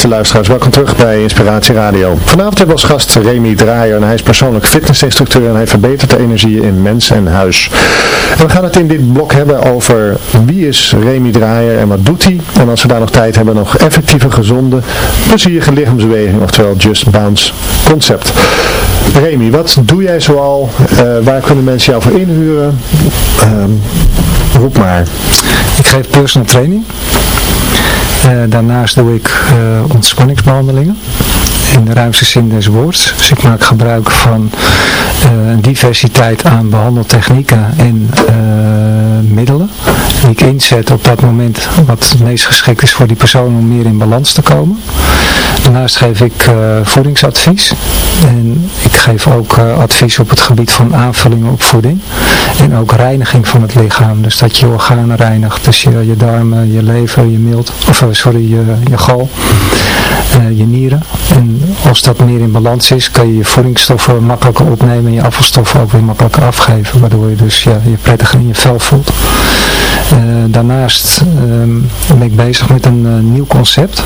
Beste luisteraars, welkom terug bij Inspiratie Radio. Vanavond hebben we als gast Remy Draaier en hij is persoonlijk fitnessinstructeur en hij verbetert de energie in mens en huis. En we gaan het in dit blok hebben over wie is Remy Draaier en wat doet hij. En als we daar nog tijd hebben, nog effectieve, gezonde, plezierige lichaamsbeweging, oftewel Just Bounce concept. Remy, wat doe jij zoal? Uh, waar kunnen mensen jou voor inhuren? Uh, roep maar. Ik geef personal training. Uh, daarnaast doe ik uh, ontspanningsbehandelingen in de ruimste zin des woords. Dus ik maak gebruik van uh, een diversiteit aan behandeltechnieken en middelen die ik inzet op dat moment wat het meest geschikt is voor die persoon om meer in balans te komen. Daarnaast geef ik voedingsadvies en ik geef ook advies op het gebied van aanvullingen op voeding en ook reiniging van het lichaam. Dus dat je organen reinigt, dus je, je darmen, je lever, je mild, of sorry, je, je gal, uh, je nieren. En als dat meer in balans is, kan je je voedingsstoffen makkelijker opnemen en je afvalstoffen ook weer makkelijker afgeven. Waardoor je dus ja, je prettiger in je vel voelt. Uh, daarnaast um, ben ik bezig met een uh, nieuw concept.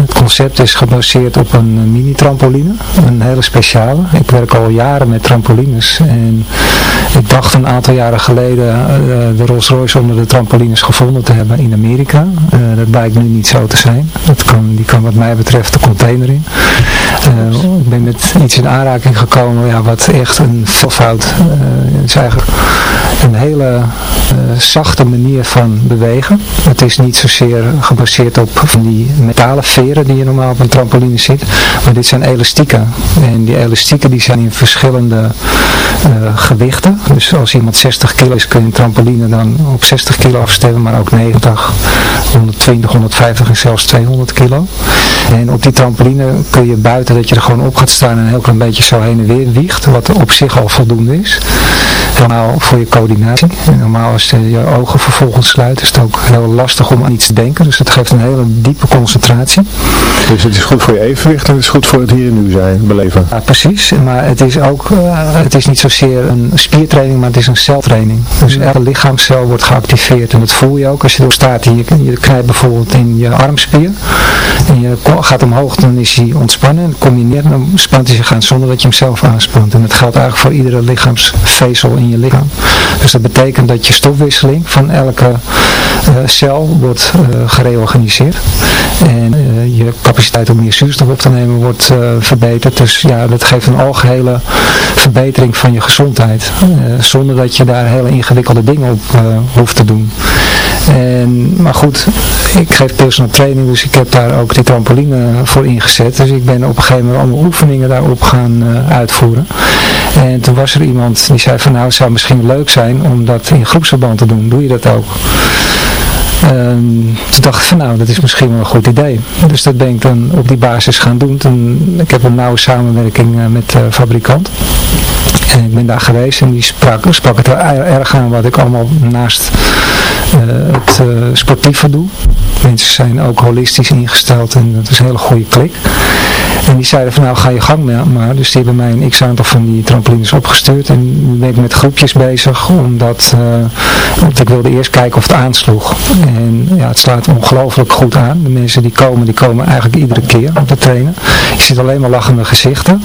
Het concept is gebaseerd op een mini-trampoline. Een hele speciale. Ik werk al jaren met trampolines. En ik dacht een aantal jaren geleden de Rolls Royce onder de trampolines gevonden te hebben in Amerika. dat blijkt nu niet zo te zijn. Dat kan, die kan wat mij betreft de container in. Ik ben met iets in aanraking gekomen ja, wat echt een fout uh, is eigenlijk een hele zachte manier van bewegen. Het is niet zozeer gebaseerd op van die metalen veren die je normaal op een trampoline ziet, maar dit zijn elastieken. En die elastieken die zijn in verschillende gewichten. Dus als iemand 60 kilo is, kun je een trampoline dan op 60 kilo afstellen, maar ook 90, 120, 150 en zelfs 200 kilo. En op die trampoline kun je buiten dat je er gewoon op gaat staan en een heel klein beetje zo heen en weer wiegt, wat op zich al voldoende is. Helemaal voor je coördinatie. Normaal als je je ogen vervolgens sluit is het ook heel lastig om aan iets te denken. Dus het geeft een hele diepe concentratie. Dus het is goed voor je evenwicht en het is goed voor het hier en nu zijn, beleven. Ja, precies. Maar het is ook, uh, het is niet zozeer een spiertraining, maar het is een celtraining. Dus elke lichaamscel wordt geactiveerd en dat voel je ook als je door staat. Je, je knijpt bijvoorbeeld in je armspier en je gaat omhoog, dan is hij ontspannen. En kom je neer, dan spant hij zich aan zonder dat je hem zelf aanspant. En dat geldt eigenlijk voor iedere lichaamsvezel in je lichaam. Dus dat betekent dat je stofwisseling van elke uh, cel wordt uh, gereorganiseerd. En uh, je capaciteit om meer zuurstof op te nemen wordt verbeterd. Dus ja, dat geeft een algehele verbetering van je gezondheid. zonder dat je daar hele ingewikkelde dingen op hoeft te doen. En, maar goed, ik geef personal training, dus ik heb daar ook die trampoline voor ingezet. Dus ik ben op een gegeven moment allemaal oefeningen daarop gaan uh, uitvoeren. En toen was er iemand die zei van nou, het zou misschien leuk zijn om dat in groepsverband te doen. Doe je dat ook? Um, toen dacht ik van nou, dat is misschien wel een goed idee. Dus dat ben ik dan op die basis gaan doen. Toen, ik heb een nauwe samenwerking uh, met de fabrikant. En ik ben daar geweest en die sprak, sprak het erg aan wat ik allemaal naast uh, het uh, sportieve doe. Mensen zijn ook holistisch ingesteld en dat is een hele goede klik. En die zeiden van nou ga je gang maar. Dus die hebben mij een x aantal van die trampolines opgestuurd. En nu ben ik met groepjes bezig. Omdat uh, ik wilde eerst kijken of het aansloeg. En ja, het slaat ongelooflijk goed aan. De mensen die komen, die komen eigenlijk iedere keer om te trainen. Je ziet alleen maar lachende gezichten.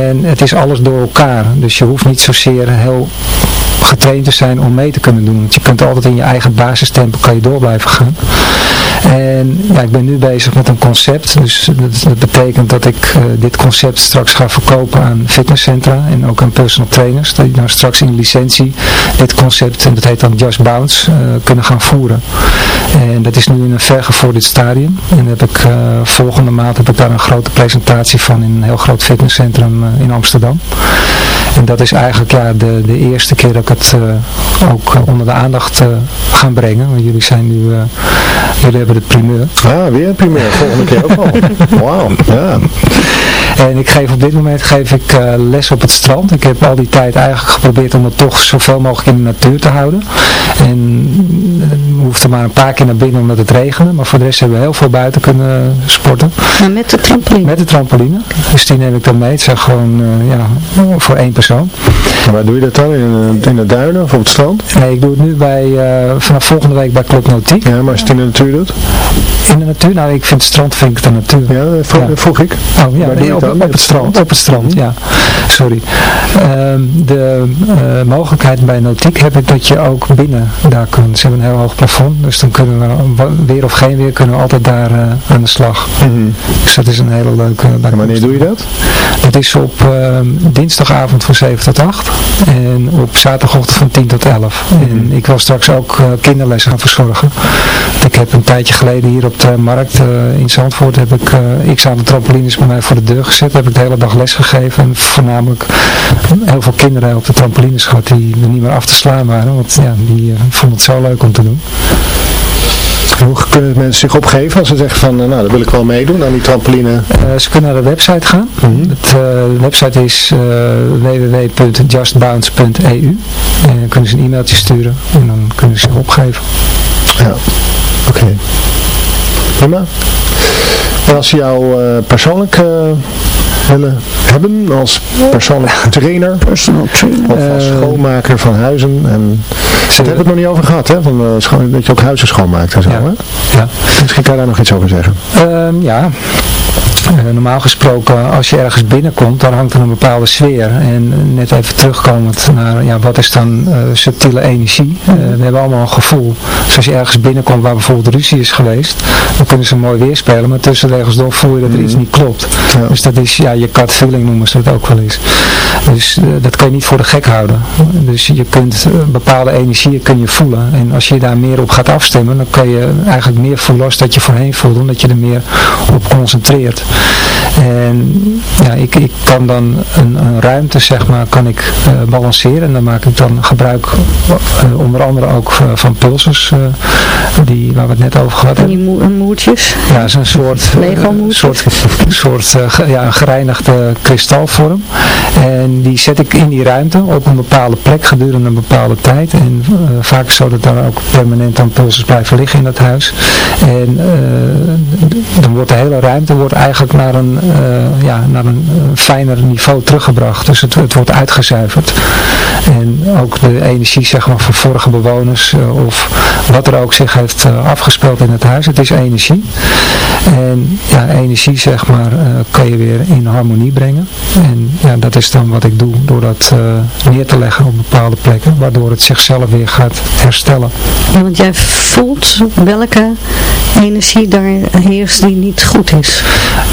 En het is alles door elkaar. Dus je hoeft niet zozeer heel getraind te zijn om mee te kunnen doen. Want je kunt altijd in je eigen basistempo kan je door blijven gaan. En ja, ik ben nu bezig met een concept. Dus dat, dat betekent dat ik uh, dit concept straks ga verkopen aan fitnesscentra en ook aan personal trainers. Dat die nou straks in licentie dit concept, en dat heet dan Just Bounce, uh, kunnen gaan voeren. En dat is nu in een vergevorderd stadium. En heb ik, uh, volgende maand heb ik daar een grote presentatie van in een heel groot fitnesscentrum in Amsterdam. En dat is eigenlijk ja, de, de eerste keer dat ik het ook onder de aandacht ga brengen. Want jullie zijn nu, jullie hebben het primeur. Ah, weer een primeur. Volgende keer ook al. [laughs] Wauw, ja. En ik geef op dit moment geef ik uh, les op het strand. Ik heb al die tijd eigenlijk geprobeerd om het toch zoveel mogelijk in de natuur te houden. En we hoefden maar een paar keer naar binnen omdat het regende. Maar voor de rest hebben we heel veel buiten kunnen sporten. Maar met de trampoline? Met de trampoline. Dus die neem ik dan mee. Het zijn gewoon uh, ja, voor één persoon. En waar doe je dat dan? In, in de duinen of op het strand? Nee, ik doe het nu bij, uh, vanaf volgende week bij Club Nautiek. Ja, maar als je het in de natuur doet? In de natuur? Nou, ik vind het strand vind ik de natuur. Ja, dat vroeg, Ja. vroeg ik. Oh ja, nee, op, het dan? op het strand. Op het strand, ja. Sorry. Ehm, de eh, mogelijkheid bij Nautiek heb ik dat je ook binnen daar kan. Ze hebben een heel hoog plafond, dus dan kunnen we, weer of geen weer, kunnen we altijd daar eh, aan de slag. Dus dat is een hele leuke En wanneer doe je dat? Dat is op ehm, dinsdagavond van 7 tot 8 en op zaterdagochtend van 10 tot 11. En ik wil straks ook eh, kinderlessen gaan verzorgen. Ik heb een tijdje geleden hier op de markt eh, in Zandvoort heb ik eh, x aantal trampolines bij mij voor de deur gezet. Heb ik de hele dag les gegeven en voornamelijk heel veel kinderen op de trampolines gehad die er niet meer af te slaan waren. Want ja, die eh, vonden het zo leuk om te doen. Hoe kunnen mensen zich opgeven als ze zeggen van, nou, dat wil ik wel meedoen aan die trampoline? Ze kunnen naar de website gaan. Het, eh, de website is www.justbounce.eu. En dan kunnen ze een e-mailtje sturen en dan kunnen ze zich opgeven. Ja, oké. Prima. En als ze jou eh, persoonlijk eh, willen hebben als persoonlijk trainer Personal trainer. of als Eh, schoonmaker van huizen en daar hebben we het nog niet over gehad, hè? Van, eh, schoon- dat je ook huizen schoonmaakt en zo, Ja. hè? Ja. Misschien kan je daar nog iets over zeggen. Ehm, ja. Eh, normaal gesproken, als je ergens binnenkomt, dan hangt er een bepaalde sfeer. En eh, net even terugkomend naar, ja, wat is dan eh, subtiele energie? Eh, we hebben allemaal een gevoel. Dus als je ergens binnenkomt waar bijvoorbeeld ruzie is geweest, dan kunnen ze mooi weerspelen, maar tussen de regels door voel je dat er iets niet klopt. Ja. Dus dat is, ja, je cut feeling noemen ze dat ook wel eens. Dus eh, dat kan je niet voor de gek houden. Dus je kunt eh, bepaalde energieën kun je voelen. En als je daar meer op gaat afstemmen, dan kan je eigenlijk meer voelen als dat je voorheen voelde, omdat je er meer op concentreert. En ja, ik, ik kan dan een, een ruimte, zeg maar, kan ik eh, balanceren. En dan maak ik dan gebruik eh, onder andere ook eh, van pulsers, die, waar we het net over gehad En hebben. die moe- moertjes. Ja, is een soort, soort, soort ja, een gereinigde kristalvorm. En die zet ik in die ruimte op een bepaalde plek gedurende een bepaalde tijd. En vaak is het zo dat daar ook permanent dan pulsers blijven liggen in dat huis. En dan wordt de hele ruimte wordt eigenlijk naar een, eh, ja, naar een eh, fijner niveau teruggebracht. Dus het, het wordt uitgezuiverd. En ook de energie zeg maar, van vorige bewoners eh, of wat er ook zich heeft eh, afgespeeld in het huis. Het is energie. En ja, energie zeg maar eh, kan je weer in harmonie brengen. En ja, dat is dan wat ik doe door dat neer te leggen op bepaalde plekken. Waardoor het zichzelf weer gaat herstellen. Ja, want jij voelt welke energie daar heerst die niet goed is.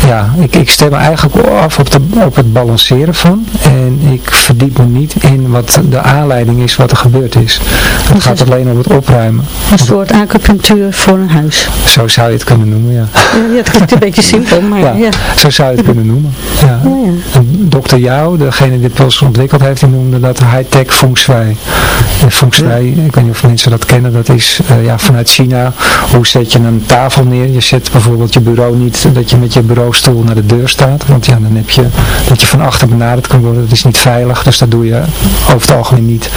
Ja, ik, ik stem me eigenlijk af op, de, op het balanceren van. En ik verdiep me niet in wat de aanleiding is wat er gebeurd is. Het gaat alleen om het opruimen. Een soort acupunctuur voor een huis. Zo zou je het kunnen noemen, ja. Ja, het klinkt een beetje simpel, maar ja. Ja, zo zou je het kunnen noemen. Ja. Ja, Dr. Yao, degene die het pulsar ontwikkeld heeft, die noemde dat high-tech feng shui. En feng shui, ik weet niet of mensen dat kennen, dat is eh, ja, vanuit China. Hoe zet je een tafel neer? Je zet bijvoorbeeld je bureau niet, dat je met je bureaustoel naar de deur staat. Want ja, dan heb je dat je van achter benaderd kan worden. Dat is niet veilig, dus dat doe je over het algemeen niet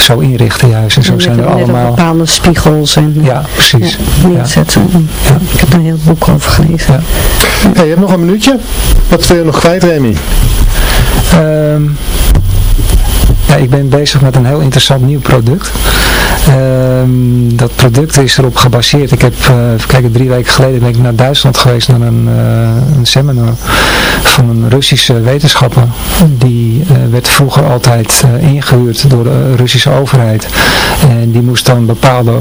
zo inrichten juist. En zo zijn er met allemaal... bepaalde spiegels en Ja, precies. ja, neerzetten. Ja. Ik heb daar een heel boek over gelezen. Ja. Hey, je hebt nog een minuutje. Wat wil je nog kwijt, Remy? Ehm, ik ben bezig met een heel interessant nieuw product. Ehm, dat product is erop gebaseerd. Ik heb, kijken, drie weken geleden ben ik naar Duitsland geweest naar een, eh, een seminar van een Russische wetenschapper. Die eh, werd vroeger altijd eh, ingehuurd door de Russische overheid. En die moest dan bepaalde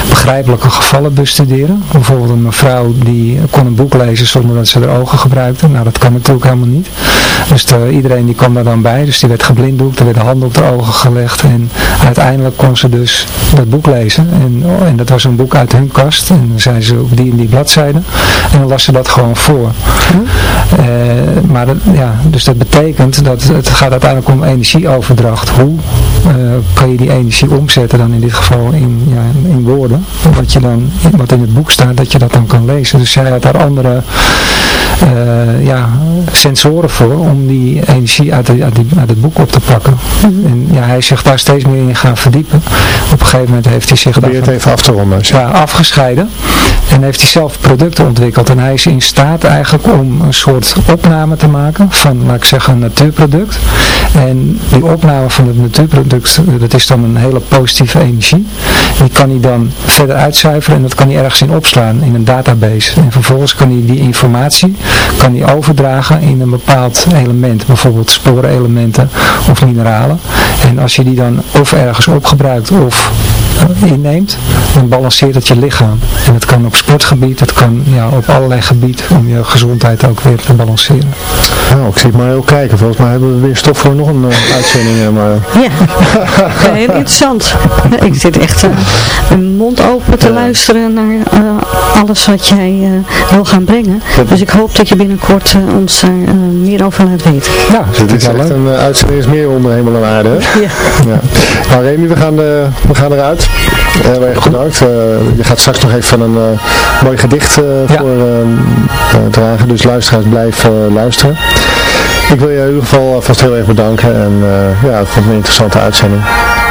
onbegrijpelijke gevallen bestuderen. Bijvoorbeeld een mevrouw die kon een boek lezen zonder dat ze haar ogen gebruikte. Nou, dat kan natuurlijk helemaal niet. Dus de- iedereen die kwam daar dan bij. Dus die werd geblinddoekt, er werd de hand op de ogen gelegd. En uiteindelijk kon ze dus dat boek lezen. En, oh, en dat was een boek uit hun kast. En dan zei ze op die en die bladzijde. En dan las ze dat gewoon voor. Eh, maar dat, ja, dus dat betekent dat het gaat uiteindelijk om energieoverdracht. Hoe eh, kan je die energie omzetten dan in dit geval in, ja, in woorden? Wat, je dan, wat in het boek staat, dat je dat dan kan lezen. Dus zij had daar andere eh, ja, sensoren voor om die energie uit, die- uit, die, uit het boek op te pakken. En ja, hij is zich daar steeds meer in gaan verdiepen. Op een gegeven moment heeft hij zich Probeer het even af te ronden. ja, afgescheiden. En heeft hij zelf producten ontwikkeld. En hij is in staat eigenlijk om een soort opname te maken van, laat ik zeggen, een natuurproduct. En die opname van het natuurproduct, dat is dan een hele positieve energie. Die kan hij dan verder uitzuiveren en dat kan hij ergens in opslaan in een database. En vervolgens kan hij die informatie kan hij overdragen in een bepaald element. Bijvoorbeeld of mineralen. En als je die dan of ergens opgebruikt of inneemt, dan balanceert het je lichaam. En het kan op sportgebied, het kan ja, op allerlei gebieden om je gezondheid ook weer te balanceren. Nou, ik zie het maar heel kijken. Volgens mij hebben we weer stof voor nog een eh, uitzending. eh, maar Ja, heel interessant. Ik zit echt eh, mijn mond open te luisteren naar eh, alles wat jij eh, wil gaan brengen. Dus ik hoop dat je binnenkort ons daar eh, meer over laat weten. Ja, dit is echt leuk. een uitzending is meer onder hemel en aarde. Hè? Ja. Ja. Nou Remy, we gaan, eh, we gaan eruit. Heel erg bedankt. Je gaat straks nog even een eh, mooi gedicht eh, Ja. voor eh, dragen. Dus luisteraars, blijf eh, luisteren. Ik wil je in ieder geval vast heel erg bedanken. En eh, ja, ik vond het een interessante uitzending.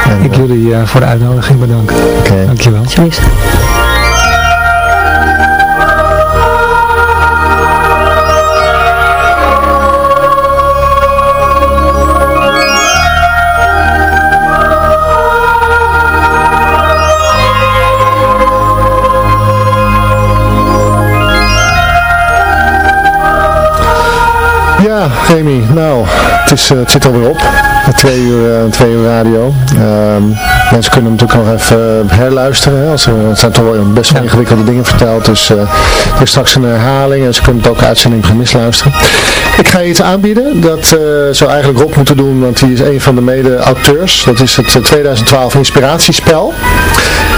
En, Ik jullie eh, voor de uitnodiging bedanken. oké. Dankjewel. Alsjeblieft. Ja, Remy, nou, het, is, eh, het zit alweer op. Twee uur, eh, twee uur radio. Ehm, mensen kunnen natuurlijk nog even eh, herluisteren. Hè, als er, er zijn toch wel best wel ingewikkelde dingen verteld. Dus er is straks een herhaling en ze kunnen het ook uitzending gemist luisteren. Ik ga je iets aanbieden. Dat eh, zou eigenlijk Rob moeten doen, want hij is een van de mede-auteurs. Dat is het eh, 2012 Inspiratiespel.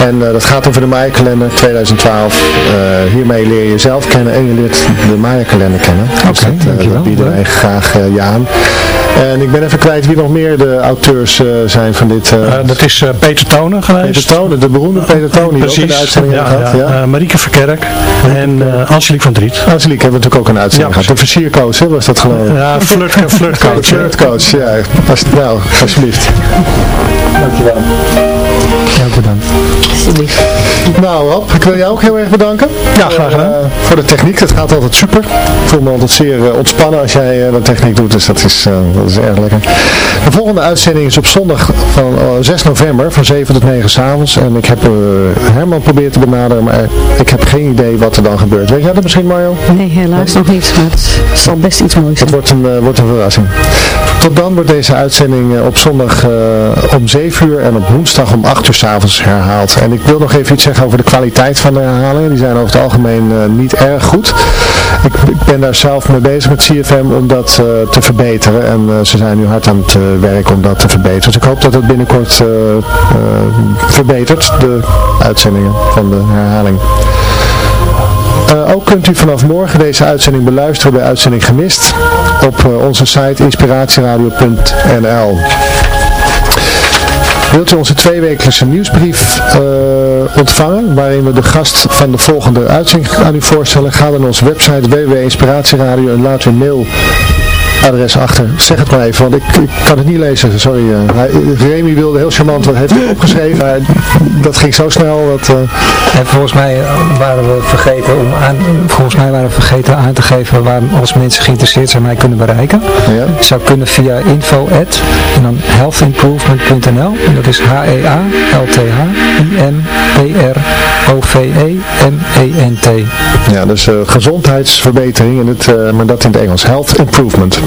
En eh, dat gaat over de Maya-kalender 2012. Eh, hiermee leer je jezelf kennen en je leert de Maya-kalender kennen. Dus Oké, dat, eh, dat bieden wij graag eh, je aan. En ik ben even kwijt wie nog meer de auteurs eh, zijn van dit. eh Eh, dat is eh, Peter Tonen geweest. Peter Tonen, de beroemde Peter Tonen die ook in de Precies, uitzending ja, hebben gehad. ja. Marieke Verkerk en eh Angelique van Driet. Angelique hebben we natuurlijk ook een uitzending Ja, gehad. De versiercoach, hè, was dat geloof ik. Ja, flirt, flirtcoach. De flirtcoach, ja. Als, nou, alsjeblieft. Dankjewel. Ja, bedankt. Alsjeblieft. Nou Rob, ik wil jou ook heel erg bedanken. Ja, graag gedaan. Voor, eh, voor de techniek, dat gaat altijd super. Ik voel me altijd zeer eh, ontspannen als jij eh, de techniek doet, dus dat is, eh, dat is erg lekker. De volgende uitzending is op zondag van eh, 6 november van 7 tot 9 s'avonds. En ik heb eh, Herman proberen te benaderen, maar ik heb geen idee wat er dan gebeurt. Weet jij dat misschien Mario? Nee, helaas nog niet, maar het zal best iets moois Het wordt een, wordt een verrassing. Tot dan wordt deze uitzending eh, op zondag eh, om 7 uur en op woensdag om 8 uur s'avonds herhaald. En ik wil nog even iets zeggen over de kwaliteit van de herhalingen. Die zijn over het algemeen eh, niet erg goed. Ik, ik ben daar zelf mee bezig met CFM om dat te verbeteren. En ze zijn nu hard aan het werk om dat te verbeteren. Dus ik hoop dat het binnenkort verbetert, de uitzendingen van de herhaling. Eh, ook kunt u vanaf morgen deze uitzending beluisteren bij Uitzending Gemist op eh, onze site inspiratieradio.nl. Wilt u onze tweewekelijkse nieuwsbrief eh, ontvangen, waarin we de gast van de volgende uitzending aan u voorstellen? Ga dan naar onze website www.inspiratieradio en laat uw mailadres achter. Zeg het maar even, want ik, ik kan het niet lezen, sorry. Hij- Remy wilde heel charmant, wat heeft opgeschreven, maar dat ging zo snel dat... eh, En volgens mij eh, waren we vergeten om aan, volgens mij waren we vergeten aan te geven waar als mensen geïnteresseerd zijn mij kunnen bereiken. ja. Zou kunnen via info at en dan healthimprovement.nl en dat is H-E-A-L-T-H-I-M-P-R-O-V-E-M-E-N-T. Ja, dus eh, gezondheidsverbetering, en het, maar dat in het Engels. Health Improvement.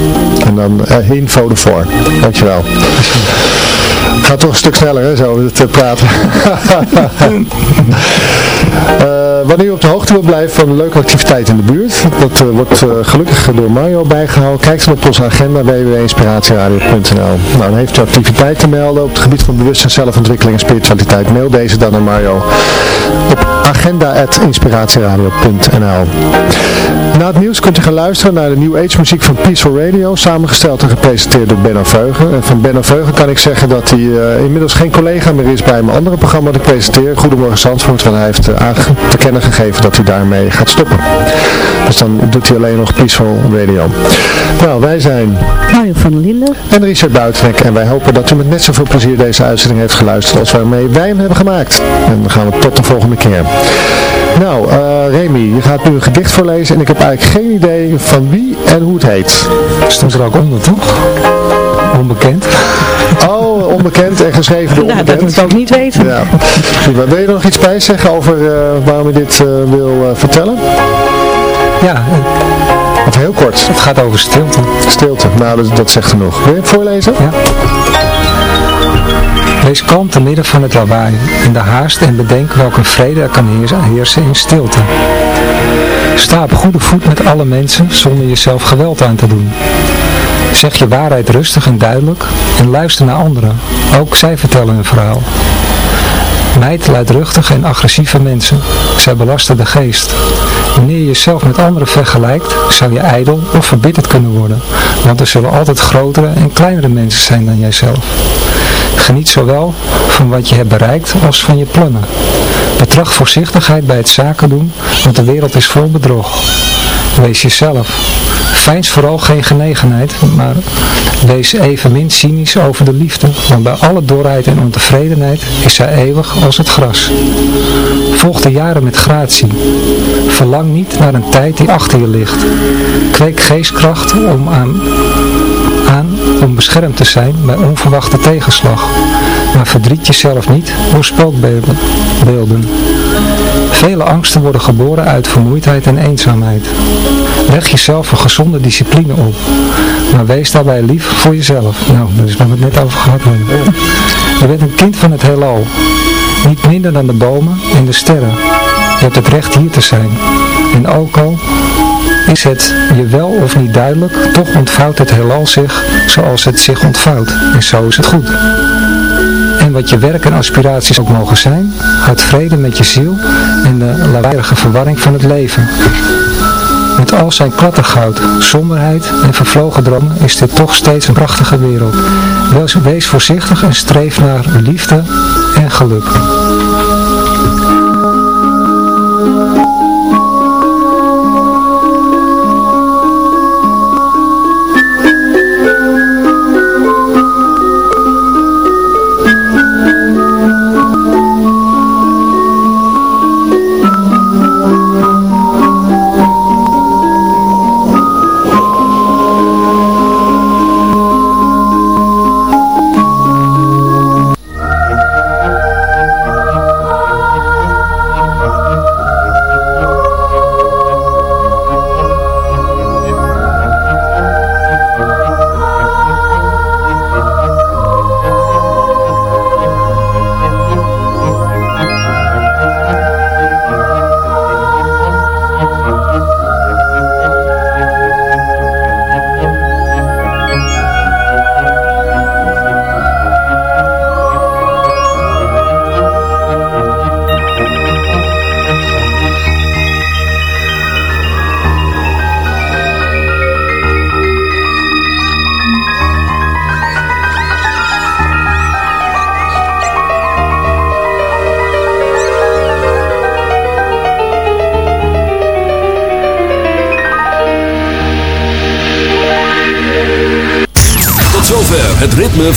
En dan eh, info ervoor. Dankjewel. Gaat toch een stuk sneller, hè, zo, [laughs] eh, praten. Eh, wanneer u op de hoogte wil blijven van een leuke activiteit in de buurt, dat eh, wordt eh, gelukkig door Mario bijgehouden. Kijk dan op onze agenda www.inspiratieradio.nl Nou, heeft u activiteiten te melden op het gebied van bewustzijn, zelfontwikkeling en spiritualiteit. Mail deze dan naar Mario op agenda.inspiratieradio.nl Na het nieuws kunt u gaan luisteren naar de New Age muziek van Peaceful Radio, samengesteld en gepresenteerd door Benno Veugen. En van Benno Veugen kan ik zeggen dat hij inmiddels geen collega meer is bij mijn andere programma dat ik presenteer, Goedemorgen Zandvoort, want hij heeft uh, gegeven dat hij daarmee gaat stoppen. Dus dan doet hij alleen nog Peaceful Radio. Nou, wij zijn Mario van der Linden en Richard Buitenek en wij hopen dat u met net zoveel plezier deze uitzending heeft geluisterd als waarmee wij hem hebben gemaakt. En dan gaan we tot de volgende keer. Nou, uh, Remy, je gaat nu een gedicht voorlezen en ik heb eigenlijk geen idee van wie en hoe het heet. Stond er ook onder, toch? Onbekend. Oh, onbekend en geschreven door Nou, onbekend. dat moet ik ook niet weten. Ja. Wil je er nog iets bij zeggen over uh, waarom je dit uh, wil uh, vertellen? Ja, Of heel kort? het gaat over stilte. Stilte. Nou, dat, dat zegt genoeg. Wil je het voorlezen? Ja. Wees kalm te midden van het lawaai en de haast en bedenk welke vrede er kan heersen in stilte. Sta op goede voet met alle mensen zonder jezelf geweld aan te doen. Zeg je waarheid rustig en duidelijk en luister naar anderen. Ook zij vertellen een verhaal. Mijd luidruchtige en agressieve mensen. Zij belasten de geest. Wanneer je jezelf met anderen vergelijkt, zou je ijdel of verbitterd kunnen worden. Want er zullen altijd grotere en kleinere mensen zijn dan jijzelf. Geniet zowel van wat je hebt bereikt als van je plannen. Betracht voorzichtigheid bij het zaken doen, want de wereld is vol bedrog. Wees jezelf. Veins vooral geen genegenheid, maar wees evenmin cynisch over de liefde, want bij alle dorheid en ontevredenheid is zij eeuwig als het gras. Volg de jaren met gratie. Verlang niet naar een tijd die achter je ligt. Kweek geestkracht om aan, aan om beschermd te zijn bij onverwachte tegenslag. Maar verdriet jezelf niet door spookbeelden. Vele angsten worden geboren uit vermoeidheid en eenzaamheid. Leg jezelf een gezonde discipline op. Maar wees daarbij lief voor jezelf. Nou, daar is we het net over gehad hebben. Je bent een kind van het heelal. Niet minder dan de bomen en de sterren. Je hebt het recht hier te zijn. En ook al is het je wel of niet duidelijk, toch ontvouwt het heelal zich zoals het zich ontvouwt. En zo is het goed. Wat je werk en aspiraties ook mogen zijn, houd vrede met je ziel en de lawaaiige verwarring van het leven. Met al zijn klattergoud, somberheid en vervlogen dromen is dit toch steeds een prachtige wereld. Wees voorzichtig en streef naar liefde en geluk.